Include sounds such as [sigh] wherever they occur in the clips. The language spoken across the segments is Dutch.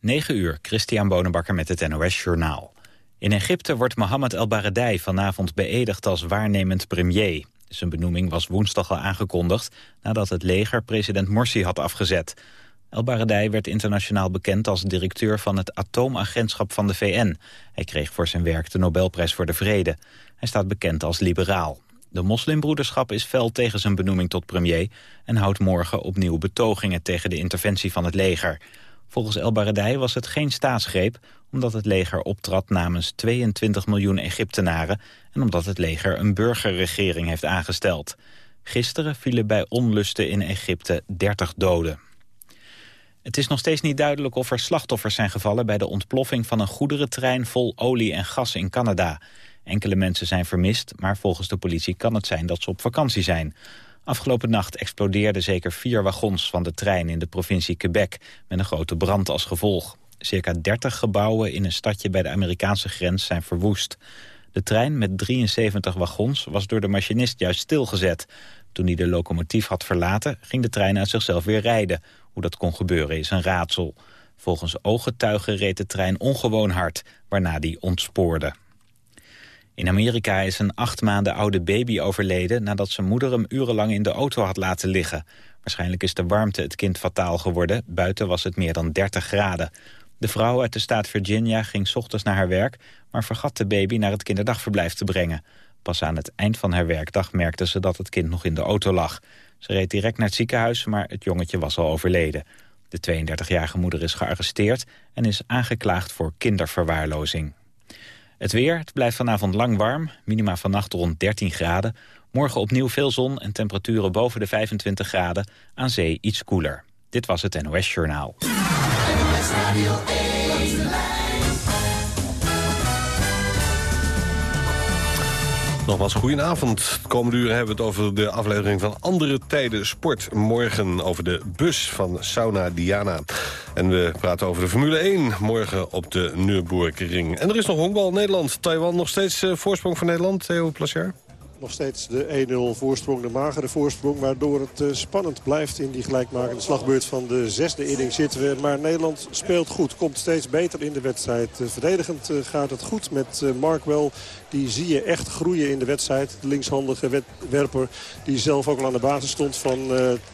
9 uur, Christian Bonenbakker met het NOS Journaal. In Egypte wordt Mohammed El Baradei vanavond beëdigd als waarnemend premier. Zijn benoeming was woensdag al aangekondigd... nadat het leger president Morsi had afgezet. El Baradei werd internationaal bekend als directeur van het atoomagentschap van de VN. Hij kreeg voor zijn werk de Nobelprijs voor de Vrede. Hij staat bekend als liberaal. De moslimbroederschap is fel tegen zijn benoeming tot premier... en houdt morgen opnieuw betogingen tegen de interventie van het leger. Volgens El Baradei was het geen staatsgreep... omdat het leger optrad namens 22 miljoen Egyptenaren... en omdat het leger een burgerregering heeft aangesteld. Gisteren vielen bij onlusten in Egypte 30 doden. Het is nog steeds niet duidelijk of er slachtoffers zijn gevallen... bij de ontploffing van een goederentrein vol olie en gas in Canada. Enkele mensen zijn vermist, maar volgens de politie kan het zijn dat ze op vakantie zijn. Afgelopen nacht explodeerden zeker vier wagons van de trein in de provincie Quebec... met een grote brand als gevolg. Circa 30 gebouwen in een stadje bij de Amerikaanse grens zijn verwoest. De trein met 73 wagons was door de machinist juist stilgezet. Toen hij de locomotief had verlaten, ging de trein uit zichzelf weer rijden. Hoe dat kon gebeuren is een raadsel. Volgens ooggetuigen reed de trein ongewoon hard, waarna die ontspoorde. In Amerika is een acht maanden oude baby overleden... nadat zijn moeder hem urenlang in de auto had laten liggen. Waarschijnlijk is de warmte het kind fataal geworden. Buiten was het meer dan 30 graden. De vrouw uit de staat Virginia ging ochtends naar haar werk... maar vergat de baby naar het kinderdagverblijf te brengen. Pas aan het eind van haar werkdag merkte ze dat het kind nog in de auto lag. Ze reed direct naar het ziekenhuis, maar het jongetje was al overleden. De 32-jarige moeder is gearresteerd en is aangeklaagd voor kinderverwaarlozing. Het weer, het blijft vanavond lang warm, minima vannacht rond 13 graden. Morgen opnieuw veel zon en temperaturen boven de 25 graden. Aan zee iets koeler. Dit was het NOS Journaal. Nogmaals, goedenavond. De komende uren hebben we het over de aflevering van Andere Tijden Sport. Morgen over de bus van Sauna Diana. En we praten over de Formule 1 morgen op de Nürburgring. En er is nog honkbal. Nederland, Taiwan nog steeds uh, voorsprong voor Nederland. Theo Plachard? Nog steeds de 1-0 voorsprong, de magere voorsprong. Waardoor het uh, spannend blijft in die gelijkmakende slagbeurt van de zesde inning zitten we. Maar Nederland speelt goed, komt steeds beter in de wedstrijd. Uh, verdedigend uh, gaat het goed met Markwell. Die zie je echt groeien in de wedstrijd. De linkshandige werper die zelf ook al aan de basis stond van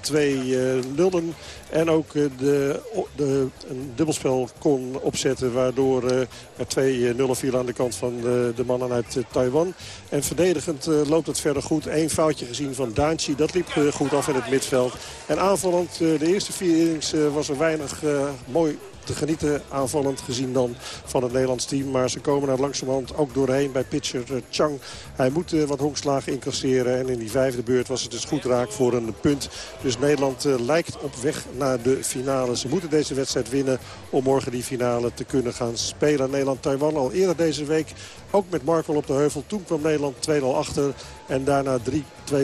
twee nullen. En ook de, de, een dubbelspel kon opzetten. Waardoor er twee nullen viel aan de kant van de, de mannen uit Taiwan. En verdedigend loopt het verder goed. Eén foutje gezien van Daanchi. Dat liep eh, goed af in het midveld. En aanvallend, eh, de eerste vier innings eh, was er weinig mooi te genieten aanvallend gezien dan van het Nederlands team. Maar ze komen er langzamerhand ook doorheen bij pitcher Chang. Hij moet wat honkslagen incasseren. En in die vijfde beurt was het dus goed raak voor een punt. Dus Nederland lijkt op weg naar de finale. Ze moeten deze wedstrijd winnen om morgen die finale te kunnen gaan spelen. Nederland-Taiwan al eerder deze week ook met Markel op de heuvel. Toen kwam Nederland 2-0 achter. En daarna 3-2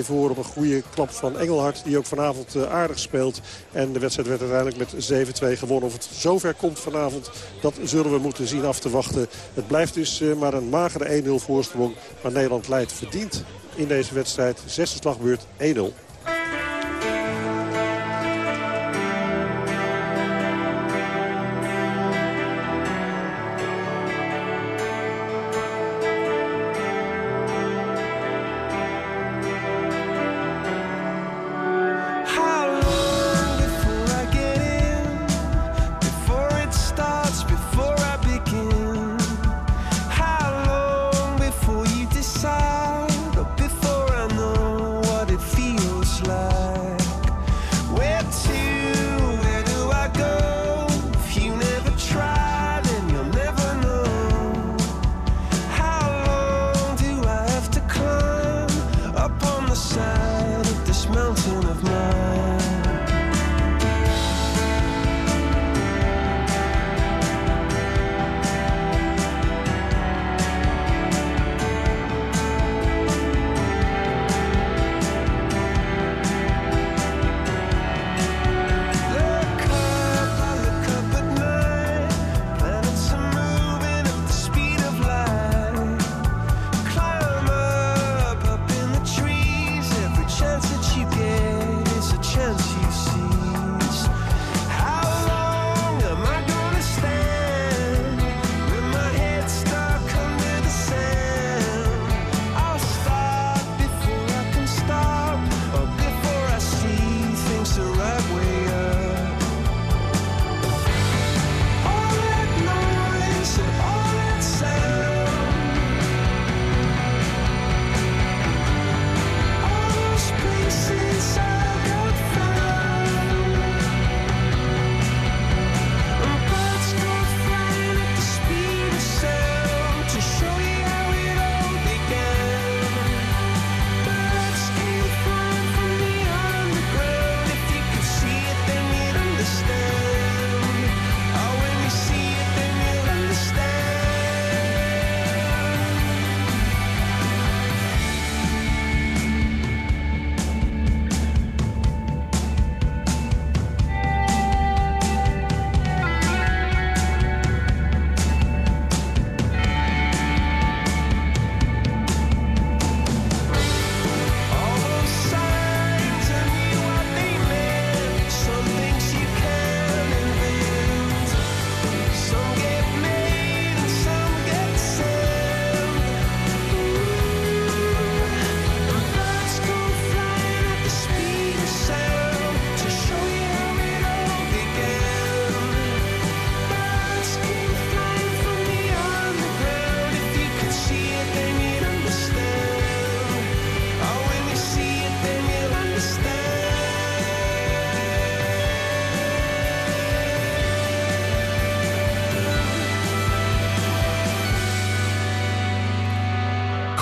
voor op een goede klap van Engelhard. Die ook vanavond uh, aardig speelt. En de wedstrijd werd uiteindelijk met 7-2 gewonnen. Of het zover komt vanavond, dat zullen we moeten zien af te wachten. Het blijft dus uh, maar een magere 1-0 voorsprong. Maar Nederland leidt verdiend in deze wedstrijd. Zesde slagbeurt 1-0.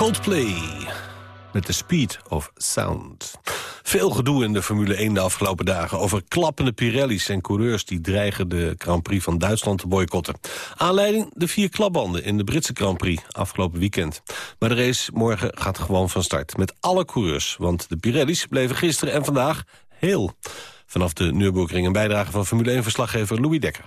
Coldplay met The Speed of Sound. Veel gedoe in de Formule 1 de afgelopen dagen... over klappende Pirelli's en coureurs die dreigen de Grand Prix van Duitsland te boycotten. Aanleiding de vier klapbanden in de Britse Grand Prix afgelopen weekend. Maar de race morgen gaat gewoon van start met alle coureurs... want de Pirelli's bleven gisteren en vandaag heel. Vanaf de Nürburgring een bijdrage van Formule 1-verslaggever Louis Dekker.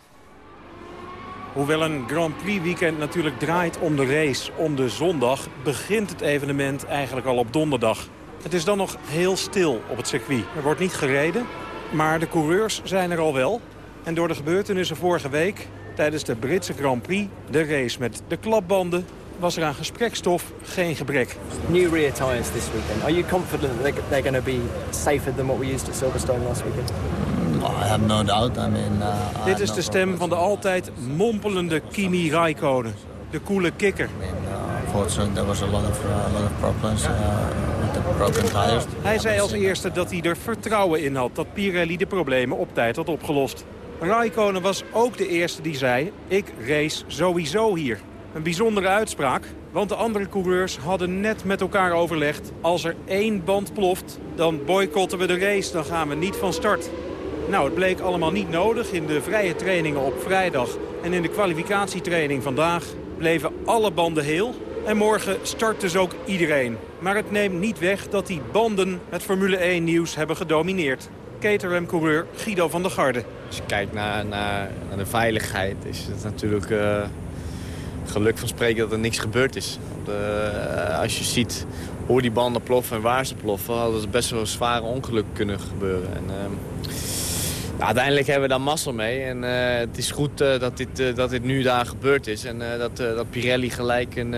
Hoewel een Grand Prix weekend natuurlijk draait om de race, om de zondag... begint het evenement eigenlijk al op donderdag. Het is dan nog heel stil op het circuit. Er wordt niet gereden, maar de coureurs zijn er al wel. En door de gebeurtenissen vorige week, tijdens de Britse Grand Prix... de race met de klapbanden, was er aan gesprekstof geen gebrek. New rear tires this weekend. Are you confident that they're going to be safer than what we used at Silverstone last weekend? I have no doubt. I mean, uh, Dit is de stem van de altijd mompelende Kimi Raikkonen. De coole kikker. I mean, unfortunately, there was a lot of, lot of problems with the broken tires. Hij zei als eerste dat hij er vertrouwen in had dat Pirelli de problemen op tijd had opgelost. Raikkonen was ook de eerste die zei, ik race sowieso hier. Een bijzondere uitspraak, want de andere coureurs hadden net met elkaar overlegd... als er één band ploft, dan boycotten we de race, dan gaan we niet van start. Nou, het bleek allemaal niet nodig. In de vrije trainingen op vrijdag en in de kwalificatietraining vandaag bleven alle banden heel. En morgen start dus ook iedereen. Maar het neemt niet weg dat die banden het Formule 1 nieuws hebben gedomineerd. Caterham-coureur Guido van der Garde. Als je kijkt naar, de veiligheid is het natuurlijk uh, geluk van spreken dat er niks gebeurd is. Uh, als je ziet hoe die banden ploffen en waar ze ploffen, hadden er best wel zware ongelukken kunnen gebeuren. En, uh, uiteindelijk hebben we daar mazzel mee. En uh, het is goed uh, dat, dit, uh, dat dit nu daar gebeurd is. En dat, dat Pirelli gelijk een,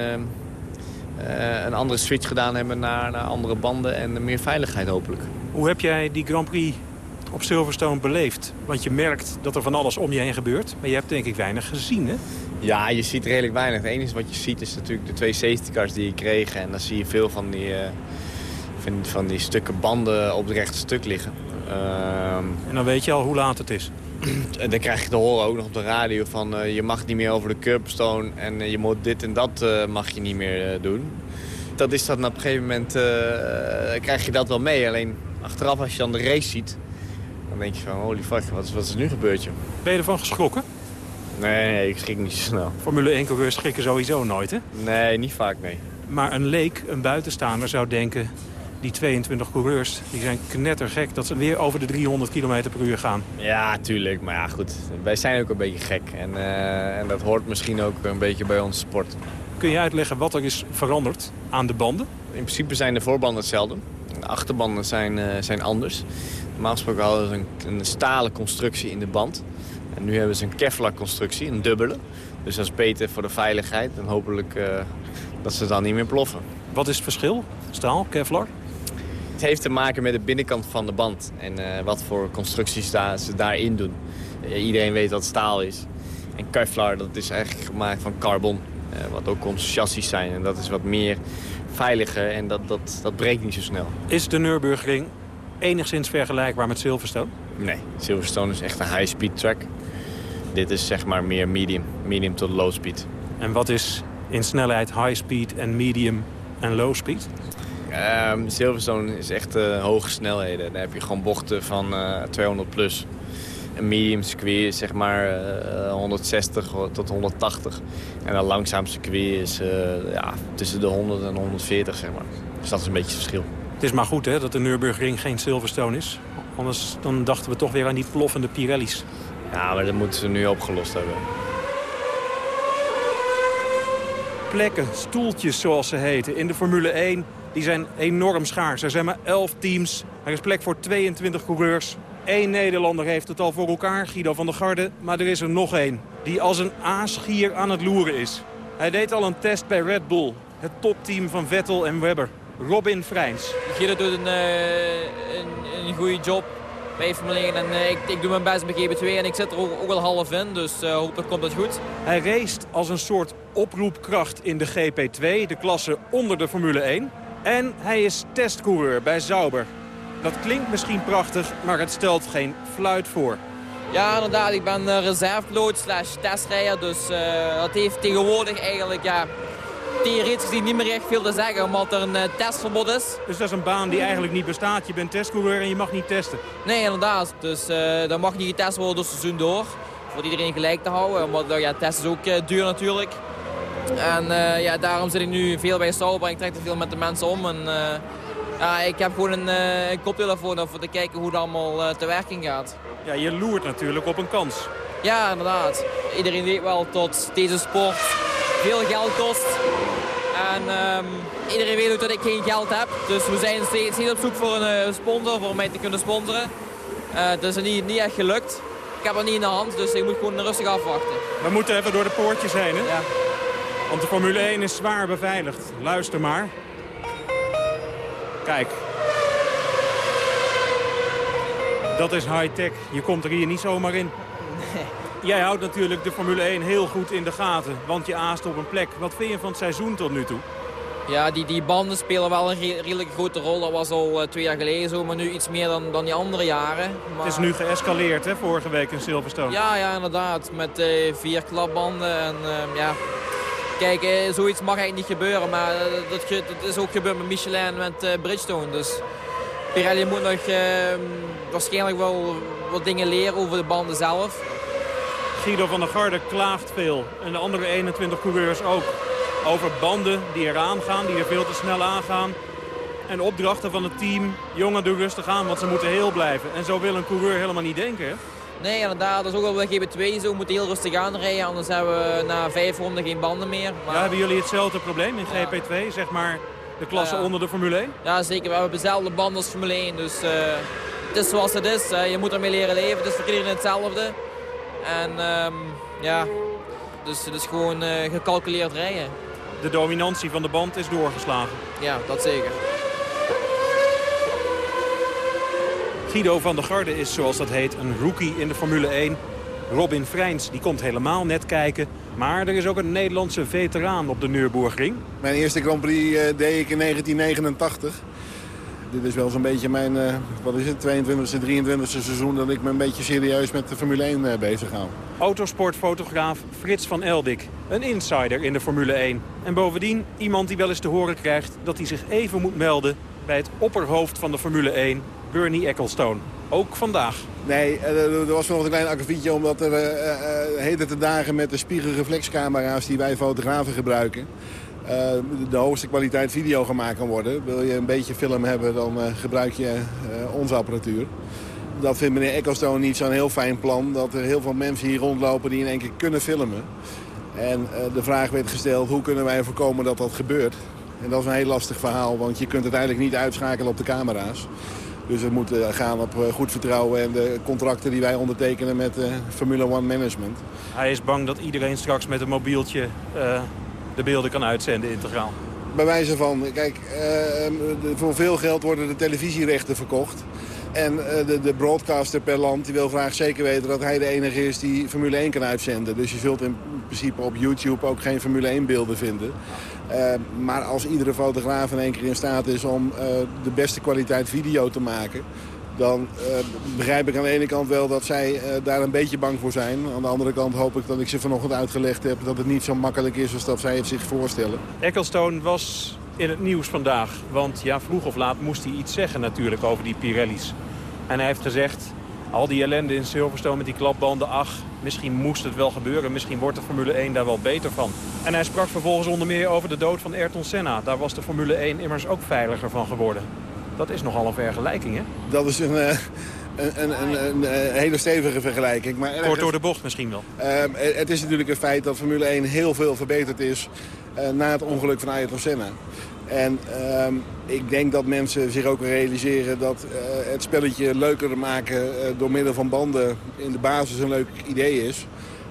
een andere switch gedaan hebben naar, naar andere banden en meer veiligheid hopelijk. Hoe heb jij die Grand Prix op Silverstone beleefd? Want je merkt dat er van alles om je heen gebeurt. Maar je hebt denk ik weinig gezien, hè? Ja, je ziet redelijk weinig. Het enige wat je ziet is natuurlijk de twee safety cars die je kreeg. En dan zie je veel van die, van, van die stukken banden op het rechte stuk liggen. Uh, en dan weet je al hoe laat het is. [clears throat] En dan krijg je te horen ook nog op de radio van uh, je mag niet meer over de curbstone en uh, je moet dit en dat uh, mag je niet meer doen. Dat is dan op een gegeven moment krijg je dat wel mee. Alleen achteraf als je dan de race ziet, dan denk je van holy fuck, wat is, wat is er nu gebeurd joh? Ben je ervan geschrokken? Nee, nee, ik schrik niet zo snel. Formule 1 coureurs schrikken sowieso nooit hè? Nee, niet vaak nee. Maar een leek, een buitenstaander zou denken die 22 coureurs die zijn knettergek dat ze weer over de 300 km per uur gaan. Ja, tuurlijk. Maar ja, goed. Wij zijn ook een beetje gek. En, uh, en dat hoort misschien ook een beetje bij onze sport. Kun je uitleggen wat er is veranderd aan de banden? In principe zijn de voorbanden hetzelfde. De achterbanden zijn, uh, zijn anders. Normaal gesproken hadden ze een, een stalen constructie in de band. En nu hebben ze een Kevlar constructie, een dubbele. Dus dat is beter voor de veiligheid. En hopelijk uh, dat ze dan niet meer ploffen. Wat is het verschil? Staal, Kevlar? Het heeft te maken met de binnenkant van de band en uh, wat voor constructies daar, ze daarin doen. Uh, iedereen weet dat staal is. En Kevlar dat is eigenlijk gemaakt van carbon, uh, wat ook onze chassis zijn. En dat is wat meer veiliger en dat, dat, dat breekt niet zo snel. Is de Nürburgring enigszins vergelijkbaar met Silverstone? Nee, Silverstone is echt een high-speed track. Dit is zeg maar meer medium, medium tot low speed. En wat is in snelheid high speed en medium en low speed? Um, Silverstone is echt uh, hoge snelheden. Dan heb je gewoon bochten van uh, 200 plus. Een medium circuit is zeg maar uh, 160 tot 180. En een langzaam circuit is ja, tussen de 100 en 140 zeg maar. Dus dat is een beetje het verschil. Het is maar goed hè, dat de Nürburgring geen Silverstone is. Anders dan dachten we toch weer aan die ploffende Pirelli's. Ja, maar dat moeten ze nu opgelost hebben. Plekken, stoeltjes zoals ze heten, in de Formule 1 die zijn enorm schaars. Er zijn maar 11 teams. Er is plek voor 22 coureurs. Eén Nederlander heeft het al voor elkaar, Guido van der Garde. Maar er is er nog één die als een aasgier aan het loeren is. Hij deed al een test bij Red Bull. Het topteam van Vettel en Webber. Robin Freins. Guido doet een, uh, een, een goede job bij Formule 1. En uh, ik, ik, doe mijn best bij GB2 en ik zit er ook, ook al half in. Dus uh, hopelijk komt het goed. Hij raced als een soort oproepkracht in de GP2, de klasse onder de Formule 1. En hij is testcoureur bij Sauber. Dat klinkt misschien prachtig, maar het stelt geen fluit voor. Ja, inderdaad. Ik ben uh, reservepiloot slash testrijder. Dus uh, dat heeft tegenwoordig eigenlijk... Ja, theoretisch gezien niet meer echt veel te zeggen, omdat er een uh, testverbod is. Dus dat is een baan die eigenlijk niet bestaat. Je bent testcoureur en je mag niet testen. Nee, inderdaad. Dus uh, dan mag niet getest worden door het seizoen door. Voor iedereen gelijk te houden, omdat ja, testen is ook duur natuurlijk. En ja, daarom zit ik nu veel bij Sauber en ik trek er veel met de mensen om. En, ja, ik heb gewoon een, een koptelefoon om te kijken hoe het allemaal te werking gaat. Ja, je loert natuurlijk op een kans. Ja, inderdaad. Iedereen weet wel dat deze sport veel geld kost. En um, iedereen weet ook dat ik geen geld heb. Dus we zijn steeds niet op zoek voor een sponsor, voor mij te kunnen sponsoren. Uh, het is niet, niet echt gelukt. Ik heb er niet in de hand, dus ik moet gewoon rustig afwachten. We moeten even door de poortjes heen, hè? Ja. Want de Formule 1 is zwaar beveiligd. Luister maar. Kijk. Dat is high-tech. Je komt er hier niet zomaar in. Nee. Jij houdt natuurlijk de Formule 1 heel goed in de gaten, want je aast op een plek. Wat vind je van het seizoen tot nu toe? Ja, die, die banden spelen wel een redelijk grote rol. Dat was al uh, twee jaar geleden zo, maar nu iets meer dan, dan die andere jaren. Maar... Het is nu geëscaleerd, hè, vorige week in Silverstone. Ja, ja inderdaad. Met uh, vier klapbanden. En, uh, ja. Kijk, zoiets mag eigenlijk niet gebeuren, maar dat, dat, is ook gebeurd met Michelin en met Bridgestone. Dus Pirelli moet nog waarschijnlijk wel wat dingen leren over de banden zelf. Guido van der Garde klaagt veel. En de andere 21 coureurs ook. Over banden die eraan gaan, die er veel te snel aangaan. En opdrachten van het team, jongen doe rustig aan, want ze moeten heel blijven. En zo wil een coureur helemaal niet denken. Nee, inderdaad. Dat is ook wel bij GB2 zo. We moeten heel rustig aanrijden, anders hebben we na vijf ronden geen banden meer. Maar... Ja, hebben jullie hetzelfde probleem in GP2, zeg maar de klasse onder de Formule 1? Ja, zeker. We hebben dezelfde banden als Formule 1, dus uh, het is zoals het is. je moet ermee leren leven, het is voor iedereen hetzelfde. En um, ja, dus het is gewoon uh, gecalculeerd rijden. De dominantie van de band is doorgeslagen. Ja, dat zeker. Guido van der Garde is, zoals dat heet, een rookie in de Formule 1. Robin Freins die komt helemaal net kijken. Maar er is ook een Nederlandse veteraan op de Nürburgring. Mijn eerste Grand Prix uh, deed ik in 1989 dit is wel zo'n beetje mijn, uh, wat is het, 22e, 23e seizoen... dat ik me een beetje serieus met de Formule 1 uh, eh, bezig hou. Autosportfotograaf Frits van Eldik. Een insider in de Formule 1. En bovendien iemand die wel eens te horen krijgt... dat hij zich even moet melden bij het opperhoofd van de Formule 1, Bernie Ecclestone. Ook vandaag. Nee, eh, er was nog een klein akkefietje omdat er uh, heden te dagen met de spiegelreflexcamera's die wij fotografen gebruiken de hoogste kwaliteit video gemaakt kan worden. Wil je een beetje film hebben, dan gebruik je onze apparatuur. Dat vindt meneer Ecclestone niet zo'n heel fijn plan. Dat er heel veel mensen hier rondlopen die in één keer kunnen filmen. En de vraag werd gesteld, hoe kunnen wij voorkomen dat dat gebeurt? En dat is een heel lastig verhaal, want je kunt het eigenlijk niet uitschakelen op de camera's. Dus het moet gaan op goed vertrouwen en de contracten die wij ondertekenen met Formula One Management. Hij is bang dat iedereen straks met een mobieltje de beelden kan uitzenden integraal? Bij wijze van, kijk, uh, voor veel geld worden de televisierechten verkocht. En uh, de, de, broadcaster per land die wil graag zeker weten dat hij de enige is die Formule 1 kan uitzenden. Dus je zult in principe op YouTube ook geen Formule 1 beelden vinden. Uh, maar als iedere fotograaf in één keer in staat is om de beste kwaliteit video te maken dan begrijp ik aan de ene kant wel dat zij daar een beetje bang voor zijn. Aan de andere kant hoop ik dat ik ze vanochtend uitgelegd heb... dat het niet zo makkelijk is als dat zij het zich voorstellen. Ecclestone was in het nieuws vandaag. Want ja, vroeg of laat moest hij iets zeggen natuurlijk over die Pirelli's. En hij heeft gezegd, al die ellende in Silverstone met die klapbanden... ach, misschien moest het wel gebeuren. Misschien wordt de Formule 1 daar wel beter van. En hij sprak vervolgens onder meer over de dood van Ayrton Senna. Daar was de Formule 1 immers ook veiliger van geworden. Dat is nogal een vergelijking, hè? Dat is een, uh, een, een, een, hele stevige vergelijking. Maar Kort door de bocht misschien wel. Uh, het is natuurlijk een feit dat Formule 1 heel veel verbeterd is uh, na het ongeluk van Ayrton Senna. En ehm, ik denk dat mensen zich ook realiseren dat het spelletje leuker maken door middel van banden in de basis een leuk idee is.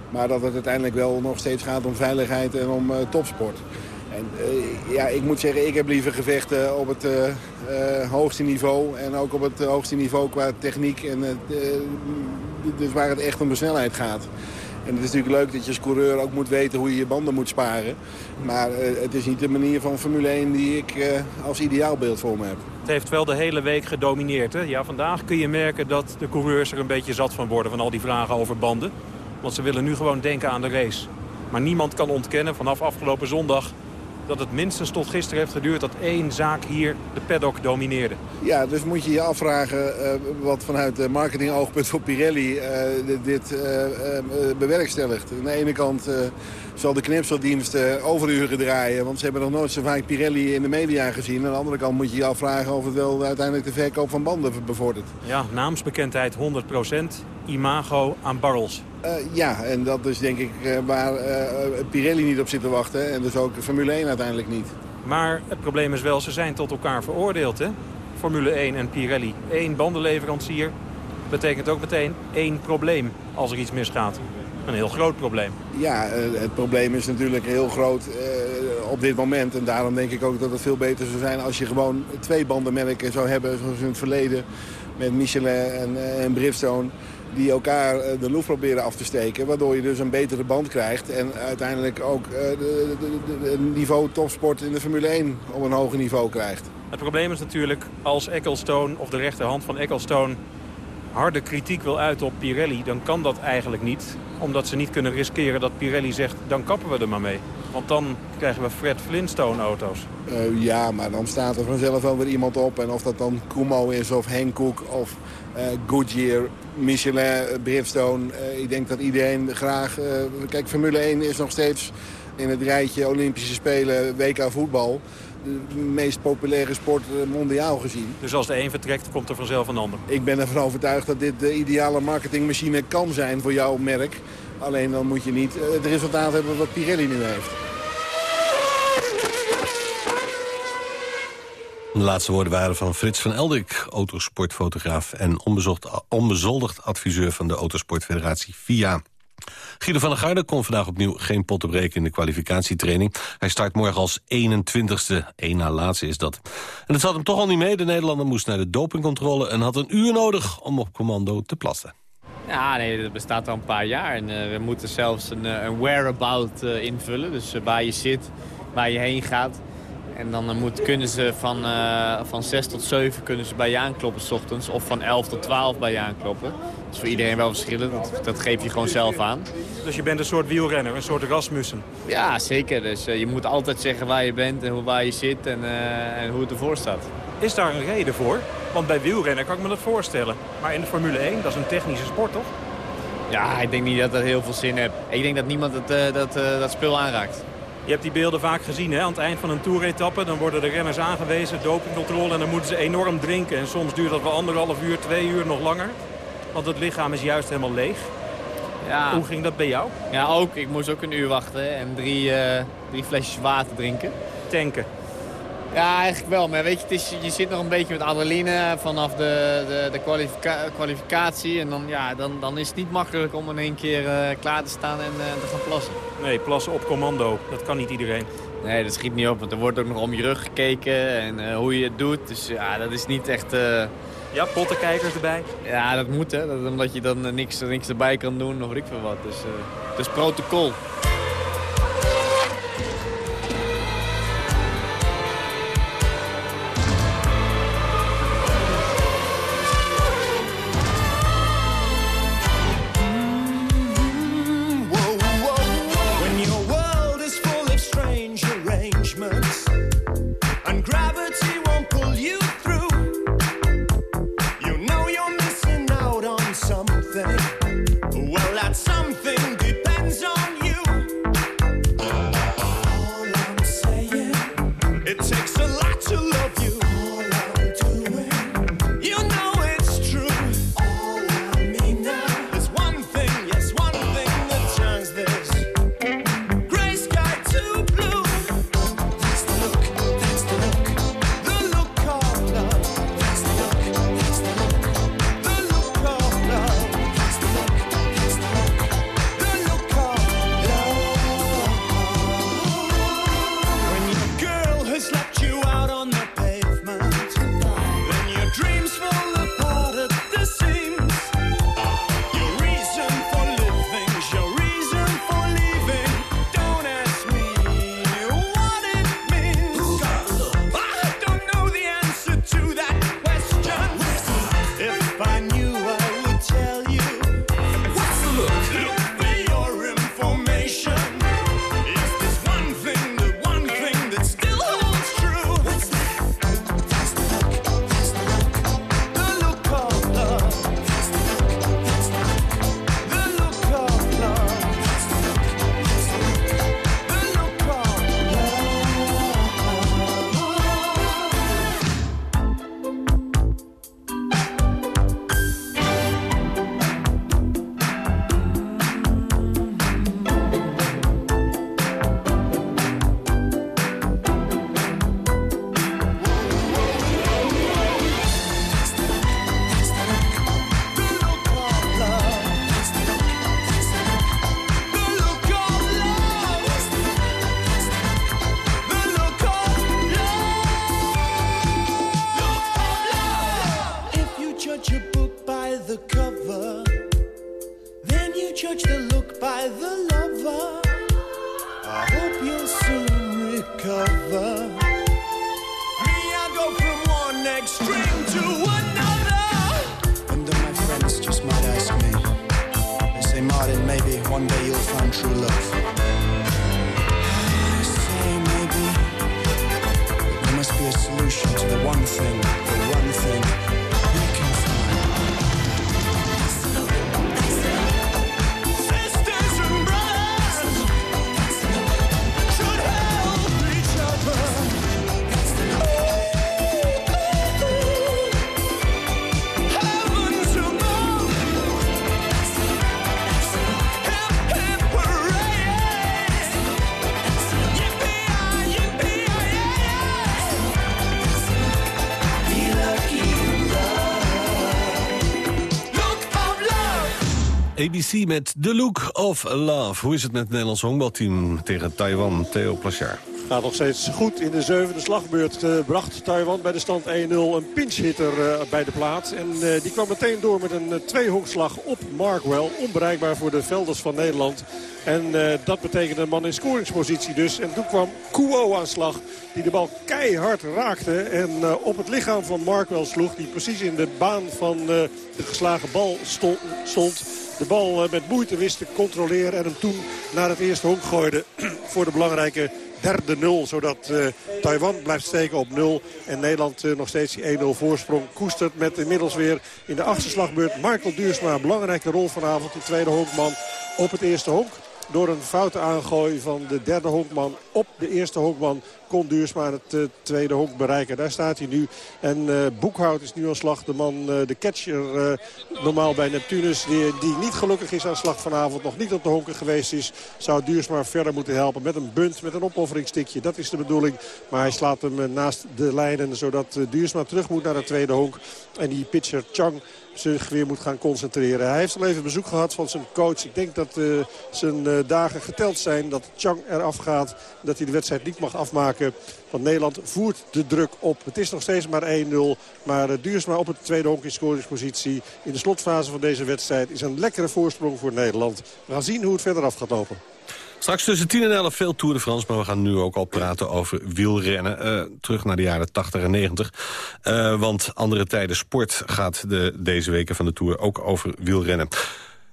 Maar dat het uiteindelijk wel nog steeds gaat om veiligheid en om topsport. En ja, ik moet zeggen, ik heb liever gevechten op het hoogste niveau. En ook op het hoogste niveau qua techniek. En, dus waar het echt om de snelheid gaat. En het is natuurlijk leuk dat je als coureur ook moet weten hoe je je banden moet sparen. Maar het is niet de manier van Formule 1 die ik als ideaalbeeld voor me heb. Het heeft wel de hele week gedomineerd. Hè? Ja, vandaag kun je merken dat de coureurs er een beetje zat van worden... van al die vragen over banden. Want ze willen nu gewoon denken aan de race. Maar niemand kan ontkennen vanaf afgelopen zondag dat het minstens tot gisteren heeft geduurd... dat één zaak hier de paddock domineerde. Ja, dus moet je je afvragen uh, wat vanuit marketingoogpunt voor Pirelli uh, dit uh, bewerkstelligt. Aan de ene kant zal de knipseldienst overuren draaien... want ze hebben nog nooit zo vaak Pirelli in de media gezien. Aan de andere kant moet je je afvragen of het wel uiteindelijk de verkoop van banden bevordert. Ja, naamsbekendheid 100 imago aan barrels. Uh, ja, en dat is denk ik uh, waar uh, Pirelli niet op zit te wachten. En dus ook Formule 1 uiteindelijk niet. Maar het probleem is wel, ze zijn tot elkaar veroordeeld. Hè? Formule 1 en Pirelli. Eén bandenleverancier betekent ook meteen één probleem als er iets misgaat. Een heel groot probleem. Ja, het probleem is natuurlijk heel groot op dit moment. En daarom denk ik ook dat het veel beter zou zijn als je gewoon twee bandenmerken zou hebben... zoals in het verleden met Michelin en, en Bridgestone die elkaar eh, de loef proberen af te steken. Waardoor je dus een betere band krijgt. En uiteindelijk ook het niveau topsport in de Formule 1 op een hoger niveau krijgt. Het probleem is natuurlijk als Ecclestone of de rechterhand van Ecclestone harde kritiek wil uiten op Pirelli, dan kan dat eigenlijk niet. Omdat ze niet kunnen riskeren dat Pirelli zegt, dan kappen we er maar mee. Want dan krijgen we Fred Flintstone auto's. Uh, ja, maar dan staat er vanzelf wel weer iemand op. En of dat dan Kumo is of Hankook of Goodyear, Michelin, Bridgestone. Uh, ik denk dat iedereen graag... kijk, Formule 1 is nog steeds in het rijtje Olympische Spelen, WK voetbal de meest populaire sport mondiaal gezien. Dus als de een vertrekt, komt er vanzelf een ander? Ik ben ervan overtuigd dat dit de ideale marketingmachine kan zijn voor jouw merk. Alleen dan moet je niet het resultaat hebben wat Pirelli nu heeft. De laatste woorden waren van Frits van Eldik, autosportfotograaf... en onbezoldigd adviseur van de Autosportfederatie FIA. Guido van der Garde kon vandaag opnieuw geen pot te breken in de kwalificatietraining. Hij start morgen als 21ste. Eén na laatste is dat. En het zat hem toch al niet mee. De Nederlander moest naar de dopingcontrole... en had een uur nodig om op commando te plassen. Ja, nee, dat bestaat al een paar jaar. En uh, we moeten zelfs een, uh, een whereabout uh, invullen. Dus waar je zit, waar je heen gaat. En dan moet, kunnen ze van, uh, van 6 tot 7 kunnen ze bij je aankloppen s ochtends. Of van 11 tot 12 bij je aankloppen. Dat is voor iedereen wel verschillend. Dat, dat geef je gewoon zelf aan. Dus je bent een soort wielrenner, een soort Rasmussen? Ja, zeker. Dus uh, je moet altijd zeggen waar je bent en waar je zit en, en hoe het ervoor staat. Is daar een reden voor? Want bij wielrennen kan ik me dat voorstellen. Maar in de Formule 1, dat is een technische sport, toch? Ja, ik denk niet dat dat heel veel zin heeft. Ik denk dat niemand het, dat, dat spul aanraakt. Je hebt die beelden vaak gezien hè? aan het eind van een toeretappe. Dan worden de renners aangewezen, dopingcontrole en dan moeten ze enorm drinken. En soms duurt dat wel anderhalf uur, twee uur, nog langer. Want het lichaam is juist helemaal leeg. Ja. Hoe ging dat bij jou? Ja, ook. Ik moest ook een uur wachten en drie, uh, drie flesjes water drinken. Tanken? Ja, eigenlijk wel. Maar weet je, het is, je zit nog een beetje met adrenaline vanaf de, de, de kwalificatie. En dan, ja, dan, dan is het niet makkelijk om in één keer uh, klaar te staan en uh, te gaan plassen. Nee, plassen op commando. Dat kan niet iedereen. Nee, dat schiet niet op. Want er wordt ook nog om je rug gekeken en uh, hoe je het doet. Dus ja, dat is niet echt... Ja, pottenkijkers erbij. Ja, dat moet hè. Dat, omdat je dan niks, niks erbij kan doen of ik veel wat. Dus het is protocol. Met The Look of Love. Hoe is het met het Nederlands honkbalteam tegen Taiwan? Theo Plachard. Gaat nog steeds goed in de zevende slagbeurt. eh, bracht Taiwan bij de stand 1-0 een pinchhitter eh, bij de plaats. En eh, die kwam meteen door met een uh, tweehonkslag op Markwell. Onbereikbaar voor de velders van Nederland. En dat betekende een man in scoringspositie dus. En toen kwam Kuo aan slag. Die de bal keihard raakte. En op het lichaam van Markwell sloeg. Die precies in de baan van de geslagen bal sto- stond. De bal eh, met moeite wist te controleren. En hem toen naar het eerste honk gooide. [clears throat] voor de belangrijke derde nul. Zodat eh, Taiwan blijft steken op nul. En Nederland eh, nog steeds die 1-0 voorsprong koestert. Met inmiddels weer in de achtste slagbeurt Michael Duursma. Een belangrijke rol vanavond. Die tweede honkman op het eerste honk. Door een foute aangooi van de derde honkman op de eerste honkman kon Duursma het eh, tweede honk bereiken. Daar staat hij nu. En eh, Boekhout is nu aan slag. De man, eh, de catcher, normaal bij Neptunus. Die, die niet gelukkig is aan slag vanavond. Nog niet op de honken geweest is. Zou Duursma verder moeten helpen met een bunt, met een opofferingstikje. Dat is de bedoeling. Maar hij slaat hem naast de lijnen. Zodat Duursma terug moet naar het tweede honk. En die pitcher Chang zich weer moet gaan concentreren. Hij heeft al even bezoek gehad van zijn coach. Ik denk dat eh, zijn eh, dagen geteld zijn. Dat Chang eraf gaat. Dat hij de wedstrijd niet mag afmaken. Want Nederland voert de druk op. Het is nog steeds maar 1-0. Maar uh, Duursma op het tweede honk in scoringspositie. In de slotfase van deze wedstrijd is een lekkere voorsprong voor Nederland. We gaan zien hoe het verder af gaat lopen. Straks tussen 10 en 11 veel Tour de France, maar we gaan nu ook al praten over wielrennen. Uh, terug naar de jaren 80 en 90. Uh, want andere tijden sport gaat de, deze weken van de Tour ook over wielrennen.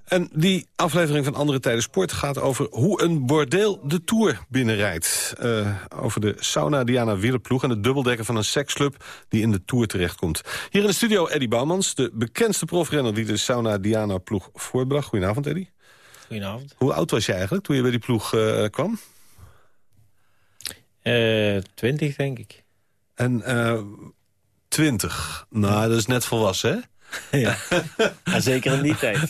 En die aflevering van Andere Tijden Sport gaat over hoe een bordeel de Tour binnenrijdt. Uh, over de sauna Diana Willeploeg en de dubbeldekker van een seksclub die in de Tour terechtkomt. Hier in de studio Eddy Bouwmans, de bekendste profrenner die de sauna Diana ploeg voortbracht. Goedenavond Eddy. Goedenavond. Hoe oud was je eigenlijk toen je bij die ploeg uh, kwam? Uh, twintig, denk ik. En uh, twintig? Nou, dat is net volwassen, hè? [laughs] ja. ja, zeker in die [laughs] tijd.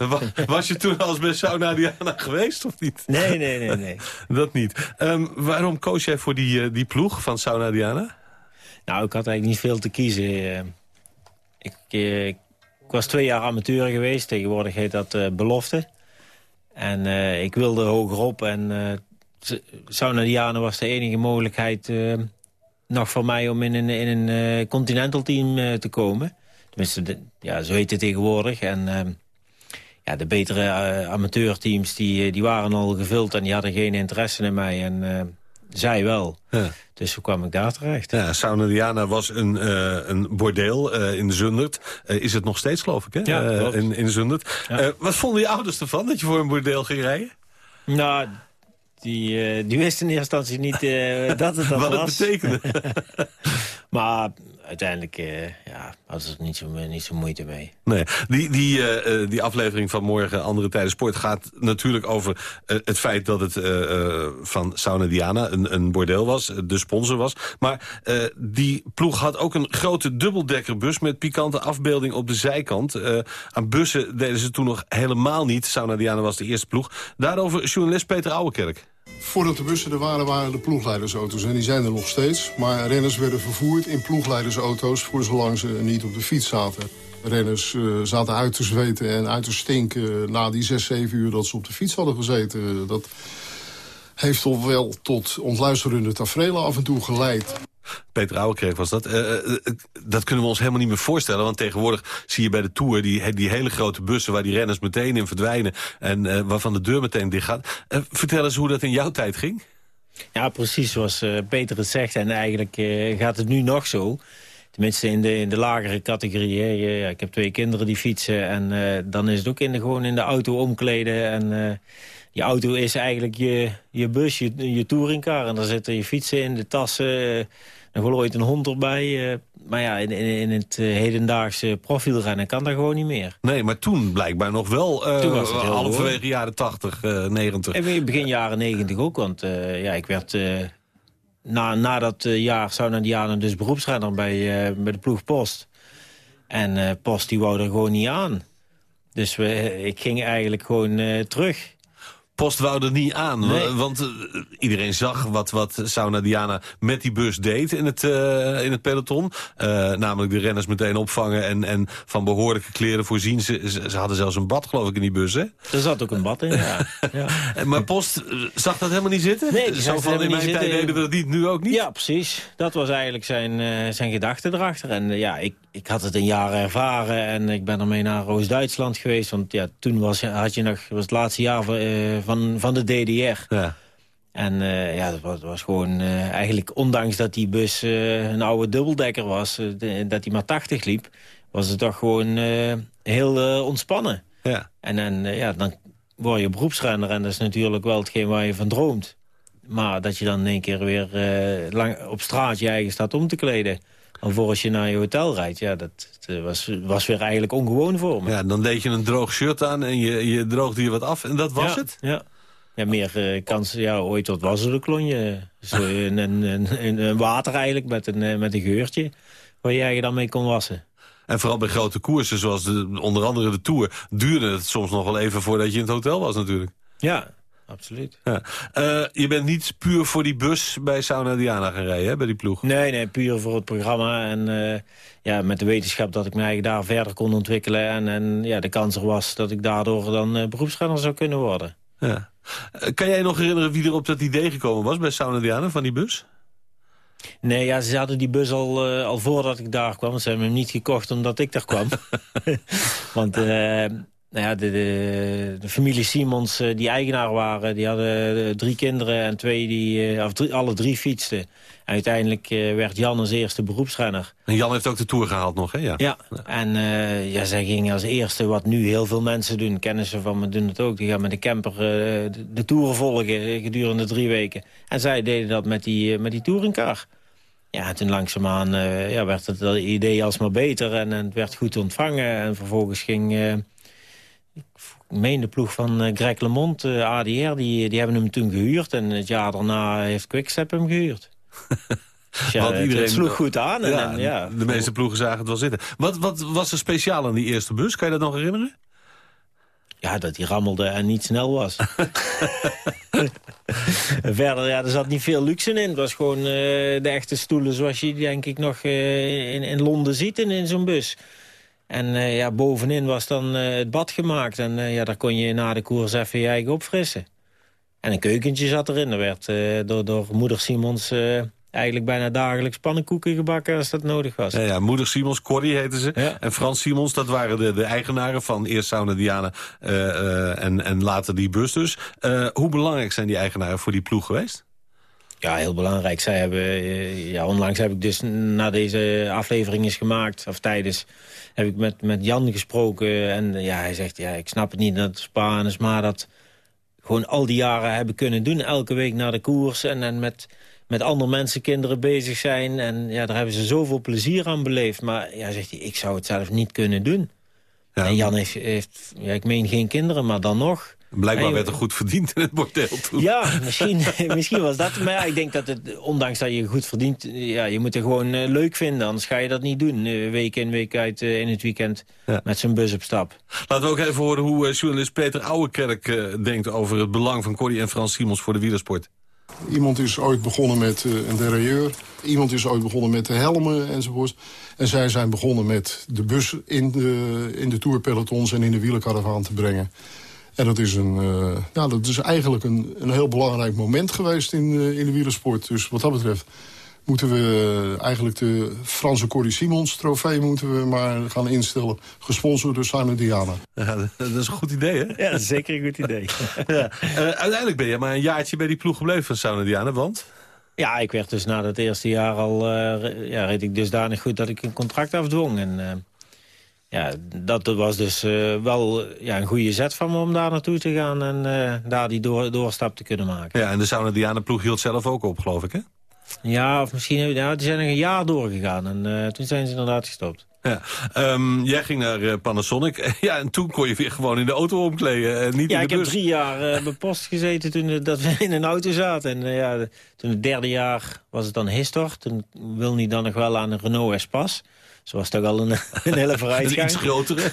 Was je toen al eens bij Sauna Diana [laughs] geweest, of niet? Nee, nee, nee. nee. Dat niet. Um, waarom koos jij voor die, uh, die ploeg van Sauna Diana? Nou, ik had eigenlijk niet veel te kiezen. Uh, ik, ik, was twee jaar amateur geweest. Tegenwoordig heet dat belofte. En uh, ik wilde hogerop en uh, Sauna Diana was de enige mogelijkheid uh, nog voor mij om in een, in een continental team te komen. Tenminste, ja, zo heet het tegenwoordig. En ja, de betere amateurteams die, die waren al gevuld en die hadden geen interesse in mij. En zij wel. Ja. Dus hoe kwam ik daar terecht? Ja, Sauna Diana was een, uh, een bordeel uh, in Zundert. Uh, is het nog steeds, geloof ik, hè? Ja, in, in Zundert. Ja. wat vonden je ouders ervan, dat je voor een bordeel ging rijden? Nou, die, die wisten in eerste instantie niet dat het [laughs] dat wat was. het betekende. [laughs] maar uiteindelijk ja, hadden ze er niet zo, niet zo moeite mee. Nee, die, die, uh, die aflevering van morgen, Andere Tijden Sport... gaat natuurlijk over het feit dat het van Sauna Diana een, een bordeel was. De sponsor was. Maar die ploeg had ook een grote dubbeldekkerbus... met pikante afbeelding op de zijkant. aan bussen deden ze toen nog helemaal niet. Sauna Diana was de eerste ploeg. Daarover journalist Peter Ouwekerk. Voordat de bussen er waren, waren de ploegleidersauto's. En die zijn er nog steeds. Maar renners werden vervoerd in ploegleidersauto's... voor zolang ze niet op de fiets zaten. Renners uh, zaten uit te zweten en uit te stinken... na die 6, 7 uur dat ze op de fiets hadden gezeten. Dat heeft toch wel tot ontluisterende tafereelen af en toe geleid. Peter Ouwekerk was dat. Eh, eh, eh, dat kunnen we ons helemaal niet meer voorstellen. Want tegenwoordig zie je bij de Tour die, die hele grote bussen... waar die renners meteen in verdwijnen en waarvan de deur meteen dicht gaat. Vertel eens hoe dat in jouw tijd ging. Ja, precies zoals Peter het zegt. En eigenlijk gaat het nu nog zo. Tenminste in de, in de lagere categorie. ja, ik heb twee kinderen die fietsen. En dan is het ook in de, gewoon in de auto omkleden. En die auto is eigenlijk je, je bus, je, je touringcar. En daar zitten je fietsen in, de tassen. Eh, dan gooit een hond erbij. eh. maar ja, in, in, in het eh, hedendaagse profielrennen kan dat gewoon niet meer. Nee, maar toen blijkbaar nog wel eh Toen was het heel halverwege jaren 80, eh 90. En weer begin jaren negentig ook, want ja, ik werd na, na dat jaar Sauna Diana dus beroepsrenner bij, bij de ploeg Post. En Post die wou er gewoon niet aan. Dus we, ik ging eigenlijk gewoon terug. Post wou er niet aan, Nee. wa- want eh, iedereen zag wat, wat Sauna Diana met die bus deed in het, eh, in het peloton. Eh, namelijk de renners meteen opvangen en, en van behoorlijke kleren voorzien. Ze, ze, hadden zelfs een bad, geloof ik, in die bus, hè? Er zat ook een bad in, ja. [laughs] ja. Eh, Maar Post eh, zag dat helemaal niet zitten? Nee, die Zo van, in mijn niet tijd deden we dat niet, nu ook niet? Ja, precies. Dat was eigenlijk zijn, eh, zijn gedachte erachter. En eh, ja, ik, ik had het een jaar ervaren en ik ben ermee naar Oost-Duitsland geweest. Want ja, toen was, had je nog, was het laatste jaar van, eh, van, van de DDR. Ja. En eh, ja, dat was, was gewoon eh, eigenlijk, ondanks dat die bus eh, een oude dubbeldekker was, de- dat hij maar 80 liep, was het toch gewoon heel ontspannen. Ja. En dan, ja, dan word je beroepsrenner en dat is natuurlijk wel hetgeen waar je van droomt. Maar dat je dan in één keer weer lang op straat je eigen staat om te kleden. Alvorens je naar je hotel rijdt. Ja, dat, dat was, was weer eigenlijk ongewoon voor me. Ja, dan deed je een droog shirt aan en je, je droogde je wat af en dat was ja, het? Ja. Ja, meer eh, kansen. Ja, ooit wat was er een klonje. Zo een, een, een, een- een water eigenlijk met een, eh, met een geurtje. Waar je je dan mee kon wassen. En vooral bij grote koersen, zoals de, onder andere de Tour... duurde het soms nog wel even voordat je in het hotel was natuurlijk. Ja, absoluut. Ja. Eh, je bent niet puur voor die bus bij Sauna Diana gaan rijden, hè, bij die ploeg? Nee, nee, puur voor het programma. En eh, ja, met de wetenschap dat ik mij daar verder kon ontwikkelen. En, en ja, de kans er was dat ik daardoor dan eh, beroepsrenner zou kunnen worden. Ja. Kan jij nog herinneren wie er op dat idee gekomen was bij Sauna Diana, van die bus? Nee, ja, ze hadden die bus al, al voordat ik daar kwam. Ze hebben hem niet gekocht omdat ik daar kwam. [laughs] [laughs] Want nou ja, de, de, de familie Simons, eh, die eigenaar waren... die hadden eh, drie kinderen en twee die, eh, of drie, alle drie fietsten. En uiteindelijk werd Jan als eerste beroepsrenner. En Jan heeft ook de Tour gehaald nog, hè? Ja. Ja, en ja, zij gingen als eerste wat nu heel veel mensen doen. Kennissen van me doen het ook. Die gaan met de camper de, de toeren volgen gedurende drie weken. En zij deden dat met die, met die touringcar. Ja, en toen langzaamaan ja, werd het idee alsmaar beter en, en het werd goed ontvangen. En vervolgens ging, meen de ploeg van eh, Greg LeMond, eh, ADR, die, die hebben hem toen gehuurd. En het jaar daarna heeft Quickstep hem gehuurd. [laughs] Dus ja, Want het- iedereen- het sloeg goed aan. En, Ja, en, ja, de meeste ploegen zagen het wel zitten. Wat, wat was er speciaal aan die eerste bus? Kan je dat nog herinneren? Ja, dat hij rammelde en niet snel was. [laughs] Verder, ja, er zat niet veel luxe in. Het was gewoon eh, de echte stoelen zoals je denk ik nog in, in Londen ziet in, in zo'n bus. En eh, ja, bovenin was dan eh, het bad gemaakt. En eh, ja, daar kon je na de koers even je eigen opfrissen. En een keukentje zat erin. Er werd door, door moeder Simons eigenlijk bijna dagelijks pannenkoeken gebakken als dat nodig was. Ja, ja, moeder Simons, Corrie heette ze. En Frans Simons, dat waren de, de eigenaren van eerst Sauna Diana en, en later die bus dus. Hoe belangrijk zijn die eigenaren voor die ploeg geweest? Ja, heel belangrijk. Zij hebben, eh, ja, onlangs heb ik dus na deze aflevering is gemaakt, of tijdens, heb ik met, met Jan gesproken. En eh, ja, hij zegt, ja, ik snap het niet dat Spa en Sma dat gewoon al die jaren hebben kunnen doen. Elke week naar de koers en, en met, met andere mensen, kinderen bezig zijn. En ja, daar hebben ze zoveel plezier aan beleefd. Maar ja, zegt hij, ik zou het zelf niet kunnen doen. En Jan heeft, heeft ja, ik meen geen kinderen, maar dan nog. Blijkbaar En- werd er goed verdiend in het bordeel toen. Ja, [laughs] misschien, [laughs] misschien was dat. Maar ja, ik denk dat het, ondanks dat je goed verdient... Ja, je moet het gewoon eh, leuk vinden, anders ga je dat niet doen. eh, week in, week uit eh, in het weekend met zijn bus op stap. Laten we ook even horen hoe journalist Peter Ouwekerk denkt over het belang van Corrie en Frans Simons voor de wielersport. Iemand is ooit begonnen met een derailleur. Iemand is ooit begonnen met de helmen enzovoort. En zij zijn begonnen met de bus in de, in de tourpelotons en in de wielerkaravaan te brengen. En dat is, een, eh, ja, dat is eigenlijk een, een heel belangrijk moment geweest in, eh, in de wielersport. Dus wat dat betreft moeten we eigenlijk de Franse Corrie Simons trofee moeten we maar gaan instellen. Gesponsord door Simon Diana. Ja, dat is een goed idee, hè? Ja, zeker een goed idee. [laughs] ja. Eh, uiteindelijk ben je maar een jaartje bij die ploeg gebleven van Sauna Diana, want... Ja, ik werd dus na dat eerste jaar al, eh, ja, reed ik dusdanig goed dat ik een contract afdwong. En eh, ja, dat was dus eh, wel ja, een goede zet van me om daar naartoe te gaan en eh, daar die door, doorstap te kunnen maken. Ja, en de Sauna Diana ploeg hield zelf ook op, geloof ik, hè? Ja, of misschien, ja, die zijn nog een jaar doorgegaan en eh, toen zijn ze inderdaad gestopt. Ja. Ehm, jij ging naar Panasonic. [laughs] ja, en toen kon je weer gewoon in de auto omkleden en niet Ja, in ik de heb bus. drie jaar bij post gezeten toen dat we in een auto zaten. En ja, toen het derde jaar was het dan Histor. Toen wilde hij dan nog wel aan een Renault Espas. Dus was toch al een, [laughs] een hele Een vooruitgang. iets grotere, [laughs]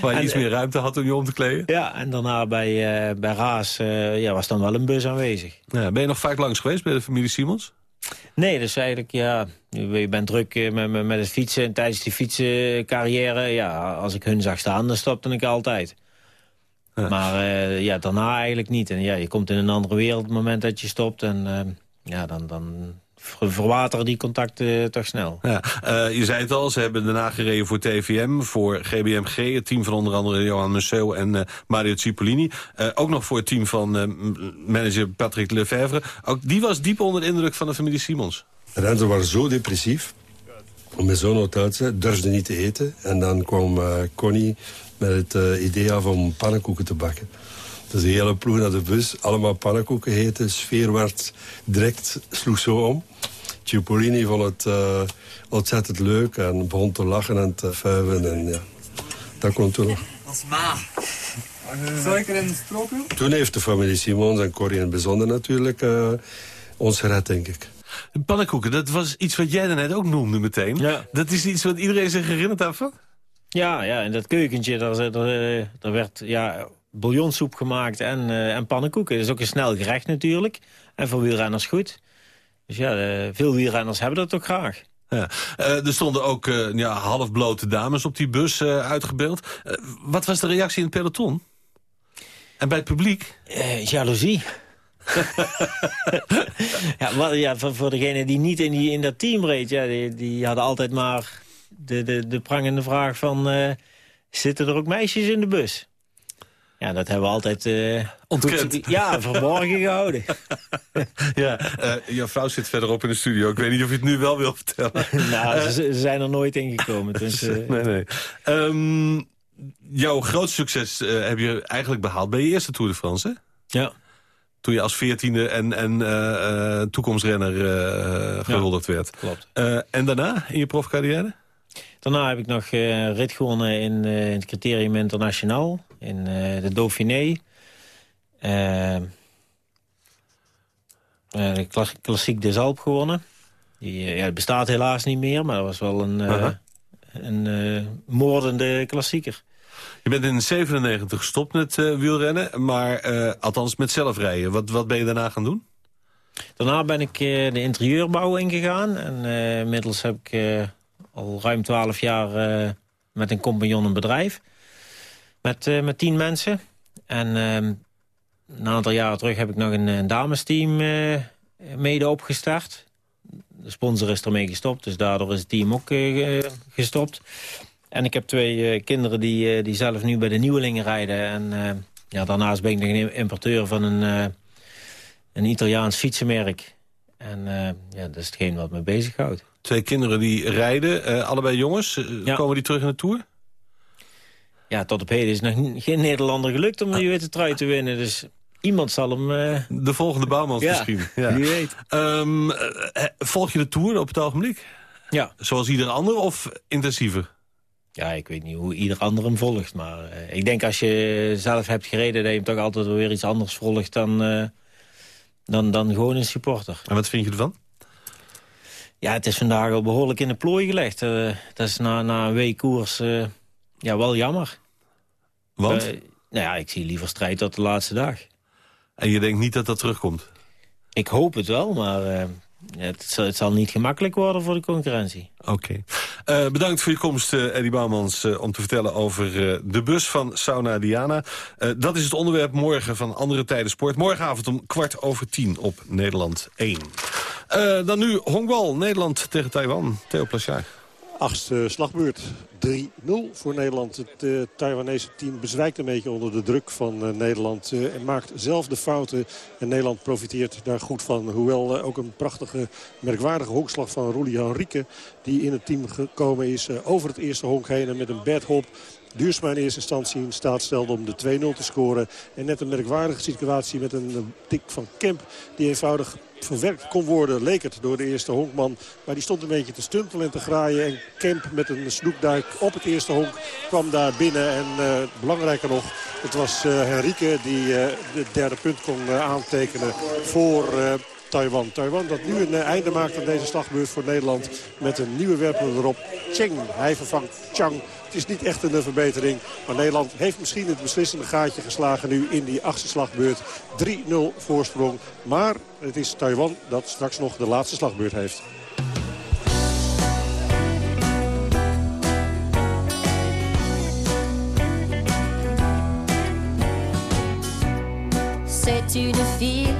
waar je En, iets eh, meer ruimte had om je om te kleden. Ja, en daarna bij, eh, bij Raas eh, ja, was dan wel een bus aanwezig. Ja, ben je nog vaak langs geweest bij de familie Simons? Nee, dus eigenlijk, ja, je bent druk eh, met, met, met het fietsen. En tijdens die fietsencarrière, ja, als ik hun zag staan, dan stopte ik altijd. Maar eh, ja, daarna eigenlijk niet. En ja, je komt in een andere wereld op het moment dat je stopt. En eh, ja, dan, dan verwateren die contacten toch snel. Ja, eh, je zei het al, ze hebben daarna gereden voor TVM, voor GBMG... het team van onder andere Johan Museeuw en eh, Mario Cipollini. Eh, ook nog voor het team van eh, manager Patrick Lefevre. Ook die was diep onder de indruk van de familie Simons. De renners waren zo depressief. Met zo'n hoteltje, durfde niet te eten. En dan kwam eh, Connie met het eh, idee af om pannenkoeken te bakken. Dus de hele ploeg naar de bus, allemaal pannenkoeken eten. Sfeer werd direct, sloeg zo om. Cipollini vond het eh, ontzettend leuk en begon te lachen en te fuiven. En ja, dat kon toen nog. Dat is ma. Zal ik er een stroopje? Toen heeft de familie Simons en Corrie in het bijzonder natuurlijk eh, ons gered, denk ik. Pannenkoeken, dat was iets wat jij daarnet ook noemde meteen. Ja. Dat is iets wat iedereen zich herinnert daarvan? Ja, ja, in dat keukentje, daar, daar, eh, daar werd ja, bouillonsoep gemaakt en, eh, en pannenkoeken. Dat is ook een snel gerecht natuurlijk. En voor wielrenners goed. Dus ja, eh, veel wielrenners hebben dat ook graag. Ja. Eh, er stonden ook ja, halfblote dames op die bus uitgebeeld. Wat was de reactie in het peloton? En bij het publiek? Jaloezie. [laughs] ja, ja, voor, voor degene die niet in, die, in dat team reed, ja, die, die hadden altijd maar de, de, de prangende vraag van... zitten er ook meisjes in de bus? Ja, dat hebben we altijd... eh, Ontkend. ja, verborgen gehouden. [laughs] ja, eh, jouw vrouw zit verderop in de studio. Ik weet niet of je het nu wel wil vertellen. [laughs] nou, ze, ze zijn er nooit in gekomen. Dus, [laughs] eh, nee, nee. Ehm, jouw grootste succes eh, heb je eigenlijk behaald bij je eerste Tour de France, hè? Ja. Toen je als veertiende en, en eh, eh, toekomstrenner eh gehuldigd werd. Klopt. Eh, en daarna, in je profcarrière? Daarna heb ik nog eh, rit gewonnen in, eh, in het Criterium Internationaal. In eh, de Dauphiné. Eh, eh, de kla- Klassiek des Alpes gewonnen. Die eh, ja, het bestaat helaas niet meer, maar dat was wel een, een moordende klassieker. Je bent in 97 gestopt met wielrennen, maar althans met zelfrijden. Wat, wat ben je daarna gaan doen? Daarna ben ik de interieurbouw ingegaan. En inmiddels heb ik al ruim twaalf jaar met een compagnon een bedrijf. Met, eh, met tien mensen. En ehm, een aantal jaren terug heb ik nog een, een damesteam eh, mede opgestart. De sponsor is ermee gestopt, dus daardoor is het team ook eh, gestopt. En ik heb twee kinderen die, die zelf nu bij de nieuwelingen rijden. En ja, daarnaast ben ik nog een importeur van een, een Italiaans fietsenmerk. En ja, dat is hetgeen wat me bezighoudt. Twee kinderen die rijden, allebei jongens. Komen die terug in de Tour? Ja, tot op heden is nog geen Nederlander gelukt om de witte trui te winnen. Dus iemand zal hem... eh, De volgende bouwmans Ja, misschien. Ja. wie weet. Ehm, eh, volg je de Tour op het ogenblik? Ja. Zoals ieder ander of intensiever? Ja, ik weet niet hoe ieder ander hem volgt. Maar eh, ik denk als je zelf hebt gereden... dat je hem toch altijd wel weer iets anders volgt dan, eh, dan, dan gewoon een supporter. En wat vind je ervan? Ja, het is vandaag al behoorlijk in de plooi gelegd. Eh, dat is na, na een week koers eh, ja, wel jammer. Want? Nou ja, ik zie liever strijd tot de laatste dag. En je denkt niet dat dat terugkomt? Ik hoop het wel, maar eh, het, zal, het zal niet gemakkelijk worden voor de concurrentie. Oké. Eh, bedankt voor je komst, eh Eddie Bouwmans, om te vertellen over de bus van Sauna Diana. Dat is het onderwerp morgen van Andere Tijden Sport. Morgenavond om kwart over tien op Nederland 1. Eh, dan nu honkbal. Nederland tegen Taiwan. Theo Plachard. Achtste slagbeurt. 3-0 voor Nederland. Het uh, Taiwanese team bezwijkt een beetje onder de druk van uh, Nederland. Uh, en maakt zelf de fouten. En Nederland profiteert daar goed van. Hoewel ook een prachtige, merkwaardige honkslag van Roelie Henrique... die in het team gekomen is over het eerste honk heen. En met een bad hop Duursma in eerste instantie in staat stelde om de 2-0 te scoren. En net een merkwaardige situatie met een tik van Kemp... die eenvoudig verwerkt kon worden, leek het door de eerste honkman. Maar die stond een beetje te stuntelen en te graaien. En Kemp met een snoekduik op het eerste honk kwam daar binnen. En uh, belangrijker nog, het was uh, Henrique die uh, de derde punt kon aantekenen voor... Taiwan. Taiwan dat nu een einde maakt aan deze slagbeurt voor Nederland. Met een nieuwe werper erop. Cheng. Hij vervangt Chang. Het is niet echt een verbetering. Maar Nederland heeft misschien het beslissende gaatje geslagen nu in die achtste slagbeurt. 3-0 voorsprong. Maar het is Taiwan dat straks nog de laatste slagbeurt heeft. C'est une ville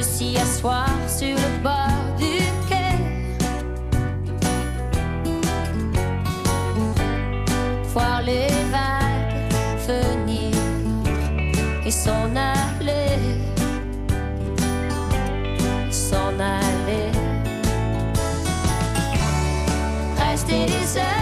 s'y asseoir sur le bord du quai. Voir les vagues venir et s'en aller. S'en aller. Rester des heures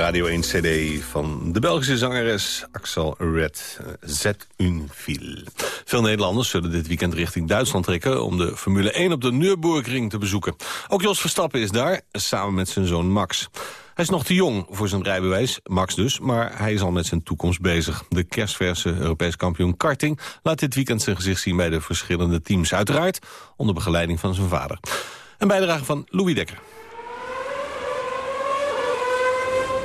Radio 1 CD van de Belgische zangeres Axel Red. eh, Zet. Veel Nederlanders zullen dit weekend richting Duitsland trekken... om de Formule 1 op de Nürburgring te bezoeken. Ook Jos Verstappen is daar, samen met zijn zoon Max. Hij is nog te jong voor zijn rijbewijs, Max dus... maar hij is al met zijn toekomst bezig. De kerstverse Europees kampioen karting... laat dit weekend zijn gezicht zien bij de verschillende teams. Uiteraard onder begeleiding van zijn vader. Een bijdrage van Louis Dekker.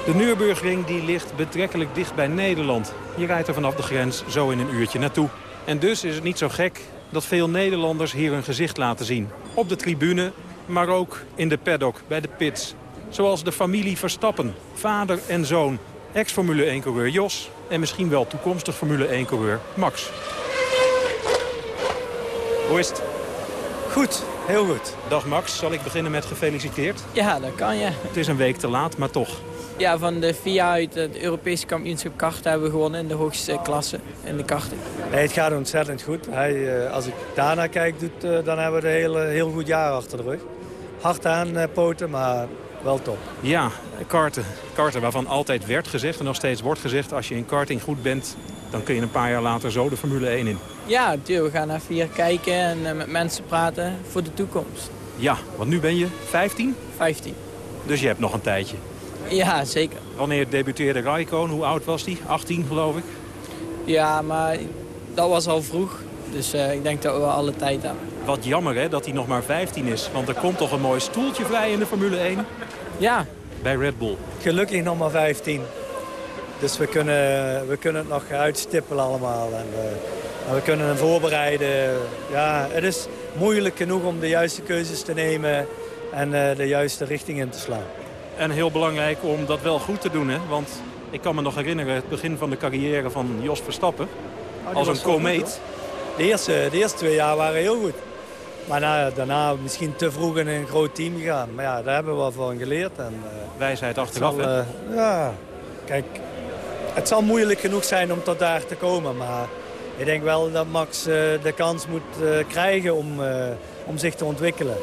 De Nürburgring die ligt betrekkelijk dicht bij Nederland. Je rijdt er vanaf de grens zo in een uurtje naartoe. En dus is het niet zo gek dat veel Nederlanders hier hun gezicht laten zien. Op de tribune, maar ook in de paddock, bij de pits. Zoals de familie Verstappen, vader en zoon. Ex-Formule 1-coureur Jos en misschien wel toekomstig Formule 1-coureur Max. Hoe is het? Goed, heel goed. Dag Max, zal ik beginnen met gefeliciteerd? Ja, dat kan je. Het is een week te laat, maar toch. Ja, van de FIA uit het Europese kampioenschap karten hebben we gewonnen in de hoogste klasse in de karting. Nee, het gaat ontzettend goed. Hij, eh, als ik daarnaar kijk, doet, eh, dan hebben we een heel, heel goed jaar achter de rug. Hard aan eh, poten, maar wel top. Ja, karten. Karten waarvan altijd werd gezegd en nog steeds wordt gezegd... als je in karting goed bent, dan kun je een paar jaar later zo de Formule 1 in. Ja, natuurlijk. We gaan naar FIA kijken en met mensen praten voor de toekomst. Ja, want nu ben je 15? 15. Dus je hebt nog een tijdje. Ja, zeker. Wanneer debuteerde Raikkonen? Hoe oud was hij? 18 geloof ik. Ja, maar dat was al vroeg. Dus eh, ik denk dat we alle tijd hebben. Wat jammer hè, dat hij nog maar 15 is. Want er komt toch een mooi stoeltje vrij in de Formule 1? Ja. Bij Red Bull. Gelukkig nog maar 15. Dus we kunnen, we kunnen het nog uitstippelen allemaal. En we, en we kunnen hem voorbereiden. Ja, het is moeilijk genoeg om de juiste keuzes te nemen en eh, de juiste richting in te slaan. En heel belangrijk om dat wel goed te doen. Hè? Want ik kan me nog herinneren het begin van de carrière van Jos Verstappen. die Als een komeet. De eerste, de eerste twee jaar waren heel goed. Maar na- daarna misschien te vroeg in een groot team gegaan. Maar ja, daar hebben we wel van geleerd. En, eh, Wijsheid achteraf. zal, eh, ja, kijk, het zal moeilijk genoeg zijn om tot daar te komen. Maar ik denk wel dat Max eh, de kans moet krijgen om, om zich te ontwikkelen.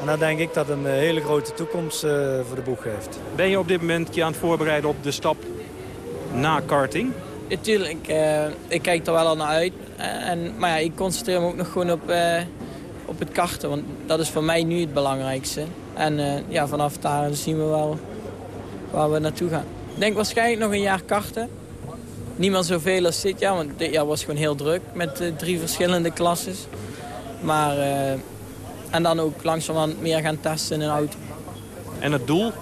En dan denk ik dat een eh, hele grote toekomst eh, voor de boeg heeft. Ben je op dit moment je aan het voorbereiden op de stap na karting? Natuurlijk, eh, ik kijk er wel al naar uit. En, maar ja, ik concentreer me ook nog gewoon op, eh, op het karten. Want dat is voor mij nu het belangrijkste. En eh, ja, vanaf daar zien we wel waar we naartoe gaan. Ik denk waarschijnlijk nog een jaar karten. Niet meer zoveel als dit jaar, want dit jaar was gewoon heel druk met drie verschillende klasses. Maar, eh, en dan ook langzamerhand meer gaan testen in een auto. En het doel,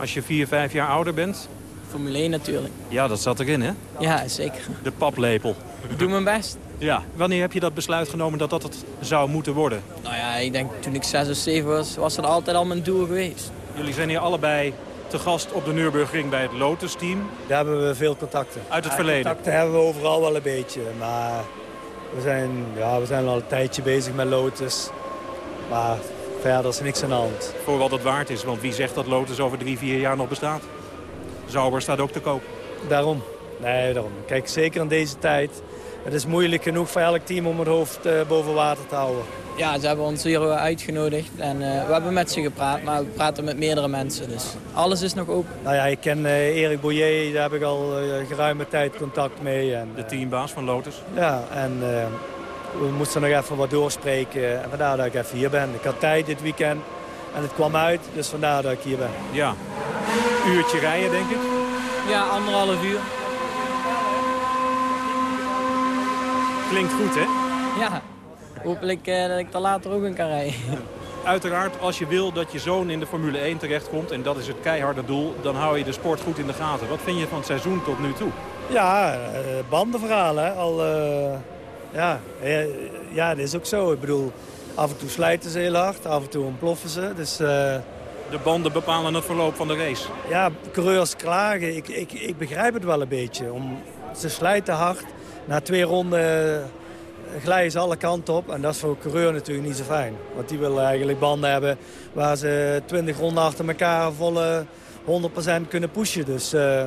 als je 4, 5 jaar ouder bent? Formule 1 natuurlijk. Ja, dat zat erin, hè? Ja, zeker. De paplepel. Ik doe mijn best. Ja. Wanneer heb je dat besluit genomen dat dat het zou moeten worden? Nou ja, ik denk toen ik 6 of 7 was, was dat altijd al mijn doel geweest. Jullie zijn hier allebei te gast op de Nürburgring bij het Lotus-team. Daar hebben we veel contacten. Uit het Ja, verleden. Contacten hebben we overal wel een beetje. Maar we zijn, ja, we zijn al een tijdje bezig met Lotus. Maar verder is niks aan de hand. Voor wat het waard is, want wie zegt dat Lotus over drie, vier jaar nog bestaat? Zauber staat ook te koop. Daarom. Nee, daarom. Kijk, zeker in deze tijd. Het is moeilijk genoeg voor elk team om het hoofd eh, boven water te houden. Ja, ze hebben ons hier uitgenodigd en eh, we hebben met ze gepraat, maar we praten met meerdere mensen. Dus alles is nog open. Nou ja, ik ken eh, Erik Boyer, daar heb ik al geruime tijd contact mee. En, De teambaas van Lotus. Ja, en eh, we moesten nog even wat doorspreken. En vandaar dat ik even hier ben. Ik had tijd dit weekend en het kwam uit, dus vandaar dat ik hier ben. Ja. Uurtje rijden, denk ik. Ja, anderhalf uur. Klinkt goed, hè? Ja, hopelijk eh, dat ik er later ook in kan rijden. Uiteraard, als je wil dat je zoon in de Formule 1 terechtkomt... en dat is het keiharde doel, dan hou je de sport goed in de gaten. Wat vind je van het seizoen tot nu toe? Ja, eh, bandenverhalen. hè. Al, eh, ja, ja, dat is ook zo. Ik bedoel, af en toe slijten ze heel hard, af en toe ontploffen ze. Dus, eh, De banden bepalen het verloop van de race. ja, coureurs klagen. Ik, ik, ik begrijp het wel een beetje. Om, ze slijten hard. Na twee ronden eh, glijden ze alle kanten op. En dat is voor een coureur natuurlijk niet zo fijn. Want die willen eigenlijk banden hebben waar ze 20 ronden achter elkaar volle 100% kunnen pushen. Dus eh,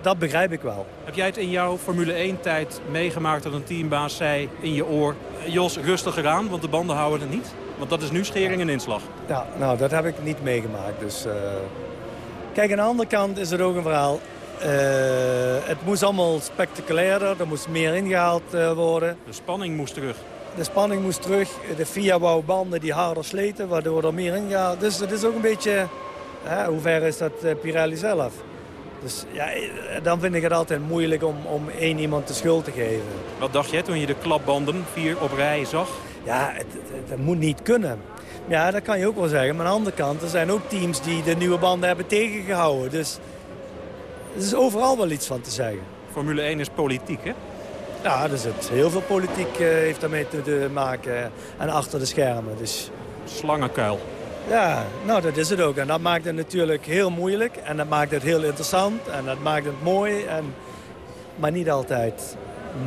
dat begrijp ik wel. Heb jij het in jouw Formule 1-tijd meegemaakt dat een teambaas zei in je oor... Jos, rustiger aan, want de banden houden het niet? Want dat is nu schering en inslag. Ja, nou, dat heb ik niet meegemaakt. Dus, eh, Kijk, aan de andere kant is het ook een verhaal. Eh, het moest allemaal spectaculairder, er moest meer ingehaald eh, worden. De spanning moest terug. De spanning moest terug. De FIA wou banden die harder sleten, waardoor er meer ingehaald. Dus het is ook een beetje, hoe ver is dat Pirelli zelf? Dus ja, dan vind ik het altijd moeilijk om, om één iemand de schuld te geven. Wat dacht jij toen je de klapbanden vier op rij zag? Ja, het, het, het moet niet kunnen. Ja, dat kan je ook wel zeggen. Maar aan de andere kant, er zijn ook teams die de nieuwe banden hebben tegengehouden. Dus er is overal wel iets van te zeggen. Formule 1 is politiek, hè? Ja, er zit heel veel politiek eh, heeft daarmee te, te maken. en achter de schermen. Dus Slangenkuil. Ja, nou dat is het ook. En dat maakt het natuurlijk heel moeilijk. En dat maakt het heel interessant. En dat maakt het mooi. En, maar niet altijd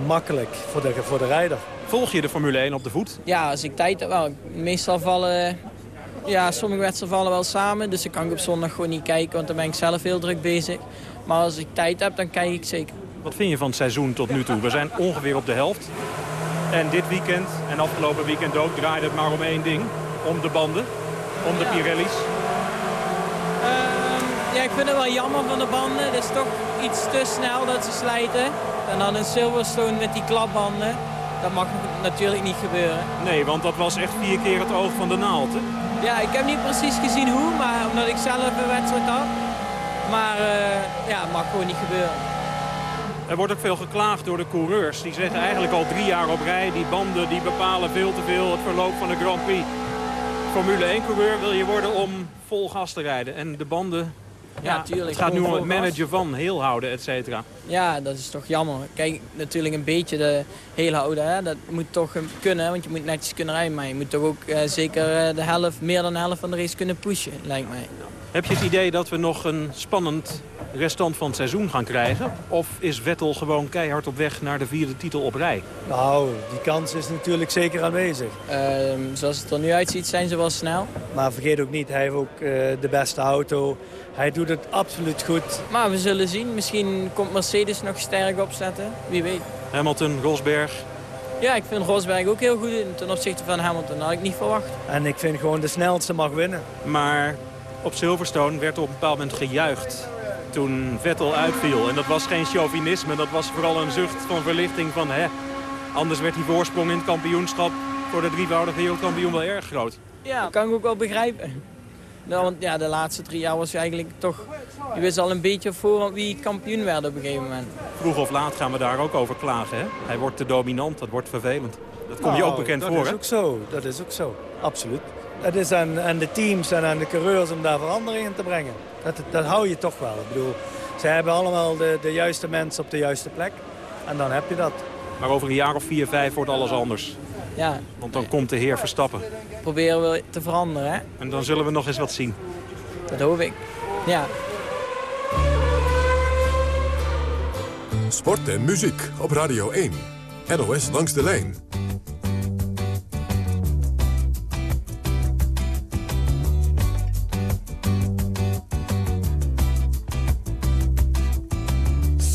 makkelijk voor de, voor de rijder. Volg je de Formule 1 op de voet? Ja, als ik tijd heb wel. Meestal vallen... Ja, sommige wedstrijden vallen wel samen. Dus dan kan ik op zondag gewoon niet kijken. Want dan ben ik zelf heel druk bezig. Maar als ik tijd heb, dan kijk ik zeker. Wat vind je van het seizoen tot nu toe? We zijn ongeveer op de helft. En dit weekend en afgelopen weekend ook draaide het maar om één ding. Om de banden, om de Pirelli's. Ehm, ja, ik vind het wel jammer van de banden. Het is toch iets te snel dat ze slijten. En dan een Silverstone met die klapbanden. Dat mag natuurlijk niet gebeuren. Nee, want dat was echt vier keer het oog van de naald. Hè? Ja, ik heb niet precies gezien hoe, maar omdat ik zelf een wedstrijd had. Maar eh, ja, het mag gewoon niet gebeuren. Er wordt ook veel geklaagd door de coureurs. Die zeggen eigenlijk al drie jaar op rij... die banden die bepalen veel te veel het verloop van de Grand Prix. Formule 1-coureur wil je worden om vol gas te rijden. En de banden... Ja, tuurlijk. Het gaat nu om het managen van, heel houden, et cetera. Ja, dat is toch jammer. Kijk, natuurlijk een beetje de heel houden. Hè? Dat moet toch kunnen, want je moet netjes kunnen rijden. Maar je moet toch ook eh, zeker eh, de helft, meer dan de helft van de race kunnen pushen, lijkt mij. Heb je het idee dat we nog een spannend restant van het seizoen gaan krijgen? Of is Vettel gewoon keihard op weg naar de vierde titel op rij? Nou, die kans is natuurlijk zeker aanwezig. Ehm, zoals het er nu uitziet, zijn ze wel snel. Maar vergeet ook niet, hij heeft ook eh, de beste auto. Hij doet het absoluut goed. Maar we zullen zien. Misschien komt Mercedes nog sterk opzetten. Wie weet. Hamilton, Rosberg. Ja, ik vind Rosberg ook heel goed in- ten opzichte van Hamilton. Dat had ik niet verwacht. En ik vind gewoon de snelste mag winnen. Maar op Silverstone werd op een bepaald moment gejuicht toen Vettel uitviel. En dat was geen chauvinisme, dat was vooral een zucht van verlichting van... Hè, anders werd die voorsprong in het kampioenschap voor de drievoudige wereldkampioen wel erg groot. Ja, dat kan ik ook wel begrijpen. Nou, want ja, de laatste drie jaar was je eigenlijk toch... Je wist al een beetje voor wie kampioen werd op een gegeven moment. Vroeg of laat gaan we daar ook over klagen. Hè? Hij wordt te dominant, dat wordt vervelend. Dat komt je Nou, ook bekend dat voor, is hè? ook zo. Dat is ook zo. Absoluut. Het is aan, aan de teams en aan de coureurs om daar verandering in te brengen. Dat, dat hou je toch wel. Ik bedoel, ze hebben allemaal de, de juiste mensen op de juiste plek. En dan heb je dat. Maar over een jaar of vier, vijf wordt alles anders. Ja, Want dan komt de heer Verstappen. proberen we te veranderen, hè. En dan zullen we nog eens wat zien. Dat hoop ik. Ja. Sport en muziek op Radio 1. NOS langs de lijn.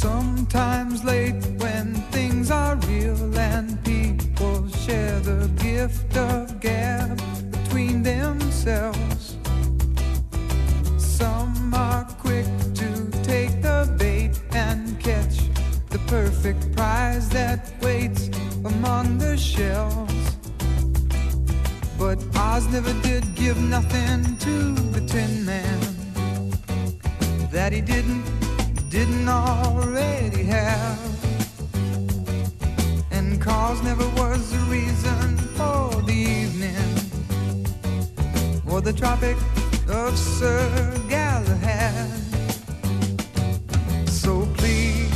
Sometimes late when things are real and people share the gift of gab between themselves. Some are quick to take the bait and catch the perfect prize that waits among the shells. But Oz never did give nothing to the Tin Man that he didn't didn't already have. And cause never was the reason for the evening or the Tropic of Sir Galahad. So please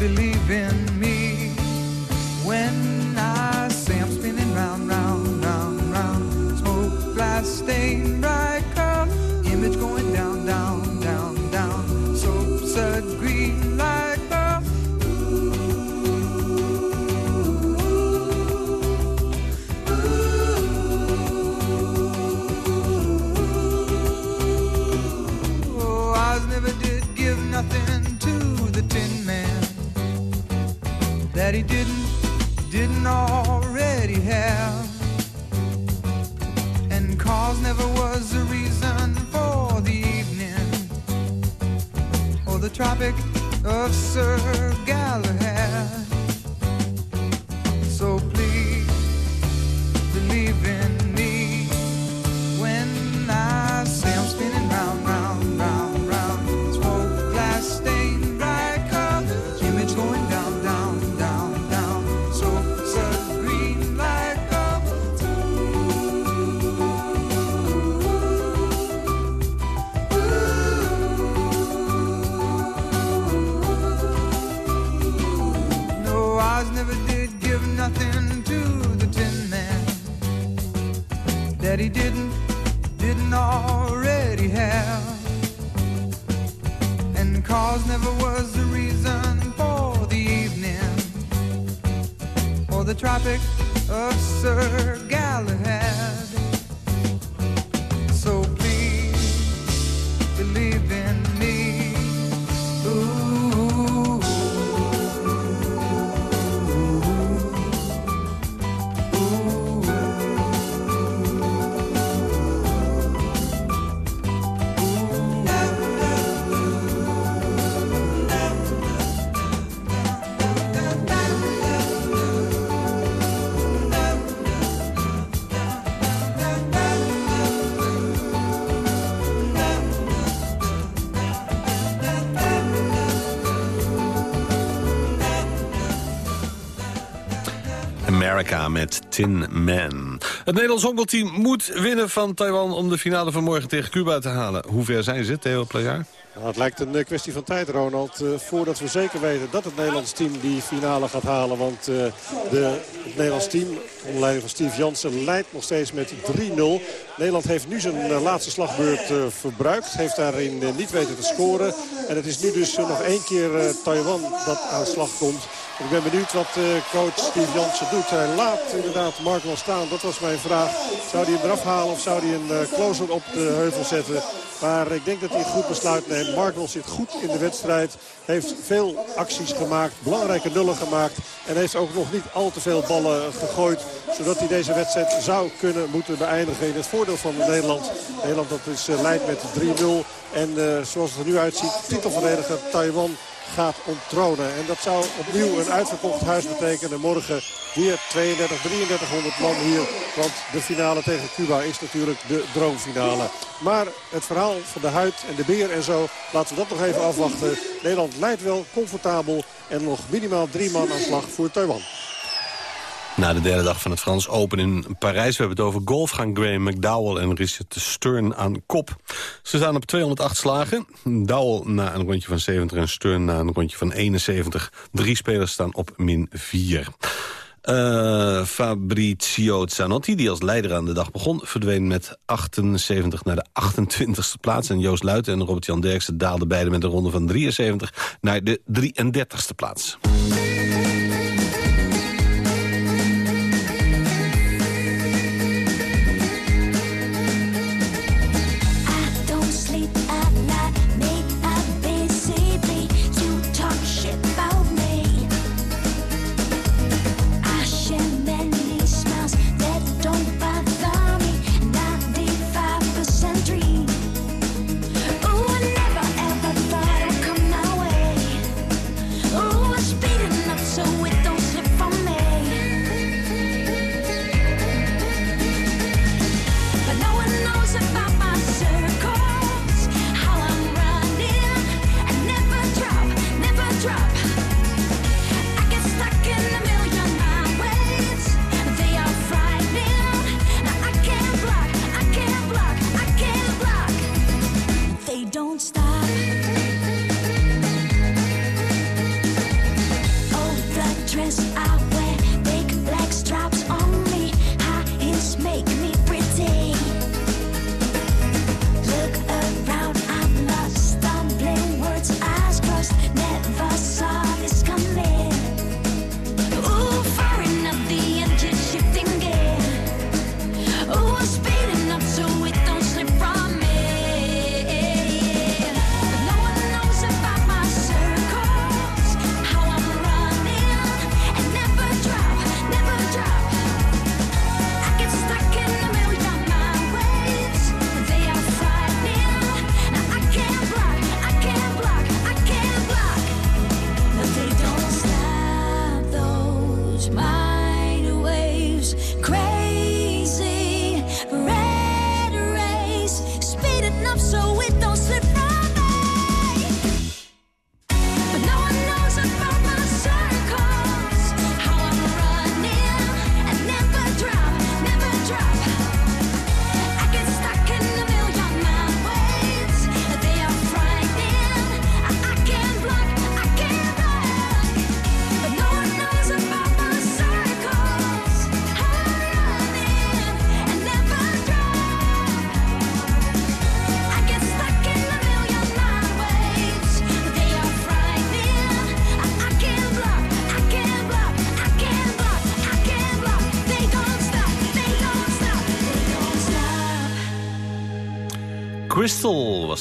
believe in me when I say I'm spinning round, round, round, round. Smoke glass stained that he didn't, didn't already have. And cause never was the reason for the evening or the Tropic of Sir Galahad. Met Tin Man. Het Nederlands honkbalteam moet winnen van Taiwan... om de finale van morgen tegen Cuba te halen. Hoe ver zijn ze, Theo Plajaar? Nou, het lijkt een eh, kwestie van tijd, Ronald. eh, voordat we zeker weten dat het Nederlands team die finale gaat halen. Want eh, de, het Nederlands team, onder leiding van Steve Jansen, leidt nog steeds met 3-0. Nederland heeft nu zijn laatste slagbeurt verbruikt. Heeft daarin niet weten te scoren. En het is nu dus nog één keer Taiwan dat aan slag komt. Ik ben benieuwd wat eh, coach Steve Jansen doet. Hij laat inderdaad Mark wel staan. Dat was mijn vraag. Zou hij hem eraf halen of zou hij een eh, closer op de heuvel zetten? Maar ik denk dat hij een goed besluit neemt. Markel zit goed in de wedstrijd. Heeft veel acties gemaakt. Belangrijke nullen gemaakt. En heeft ook nog niet al te veel ballen gegooid. Zodat hij deze wedstrijd zou kunnen moeten beëindigen in het voordeel van Nederland. Nederland dat is eh, leidt met 3-0. En zoals het er nu uitziet, titelverdediger Taiwan gaat onttronen. En dat zou opnieuw een uitverkocht huis betekenen. Morgen weer 32, 3300 man hier. Want de finale tegen Cuba is natuurlijk de droomfinale. Maar het verhaal van de huid en de beer en zo, laten we dat nog even afwachten. Nederland leidt wel comfortabel en nog minimaal drie man aan slag voor Taiwan. Na de derde dag van het Frans Open in Parijs. We hebben het over golf. Gaan Graham McDowell en Richard Stern aan kop. Ze staan op 208 slagen. Dowell na een rondje van 70 en Stern na een rondje van 71. Drie spelers staan op min 4. Eh, Fabrizio Zanotti, die als leider aan de dag begon... verdween met 78 naar de 28e plaats. En Joost Luiten en Robert-Jan Derksen daalden beide met een ronde van 73... naar de 33e plaats.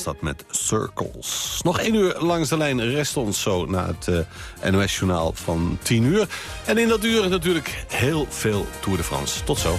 Was met Circles. Nog één uur langs de lijn rest ons zo na het uh, NOS-journaal van 10 uur. En in dat uur natuurlijk heel veel Tour de France. Tot zo.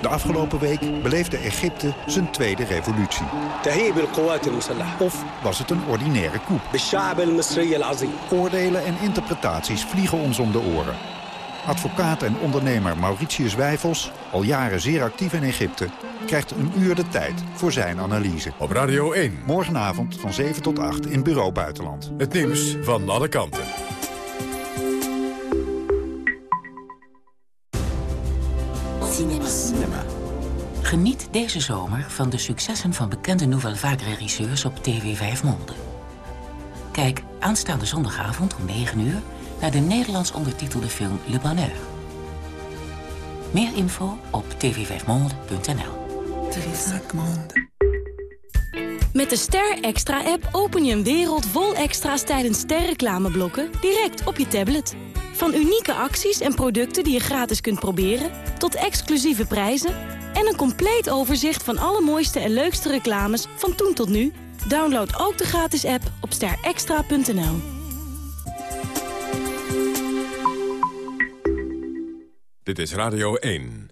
De afgelopen week beleefde Egypte zijn tweede revolutie. Of was het een ordinaire coup? Oordelen en interpretaties vliegen ons om de oren. Advocaat en ondernemer Mauritius Wijfels, al jaren zeer actief in Egypte... krijgt een uur de tijd voor zijn analyse. Op Radio 1. Morgenavond van 7 tot 8 in Bureau Buitenland. Het nieuws van alle kanten. Geniet deze zomer van de successen van bekende Nouvelle Vague regisseurs op TV 5 Monde. Kijk aanstaande zondagavond om 9 uur naar de Nederlands ondertitelde film Le Bonheur. Meer info op tv5monde.nl. Met de Ster Extra-app open je een wereld vol extra's tijdens sterreclameblokken direct op je tablet. Van unieke acties en producten die je gratis kunt proberen... tot exclusieve prijzen en een compleet overzicht van alle mooiste en leukste reclames van toen tot nu. Download ook de gratis app op sterextra.nl. Dit is Radio 1.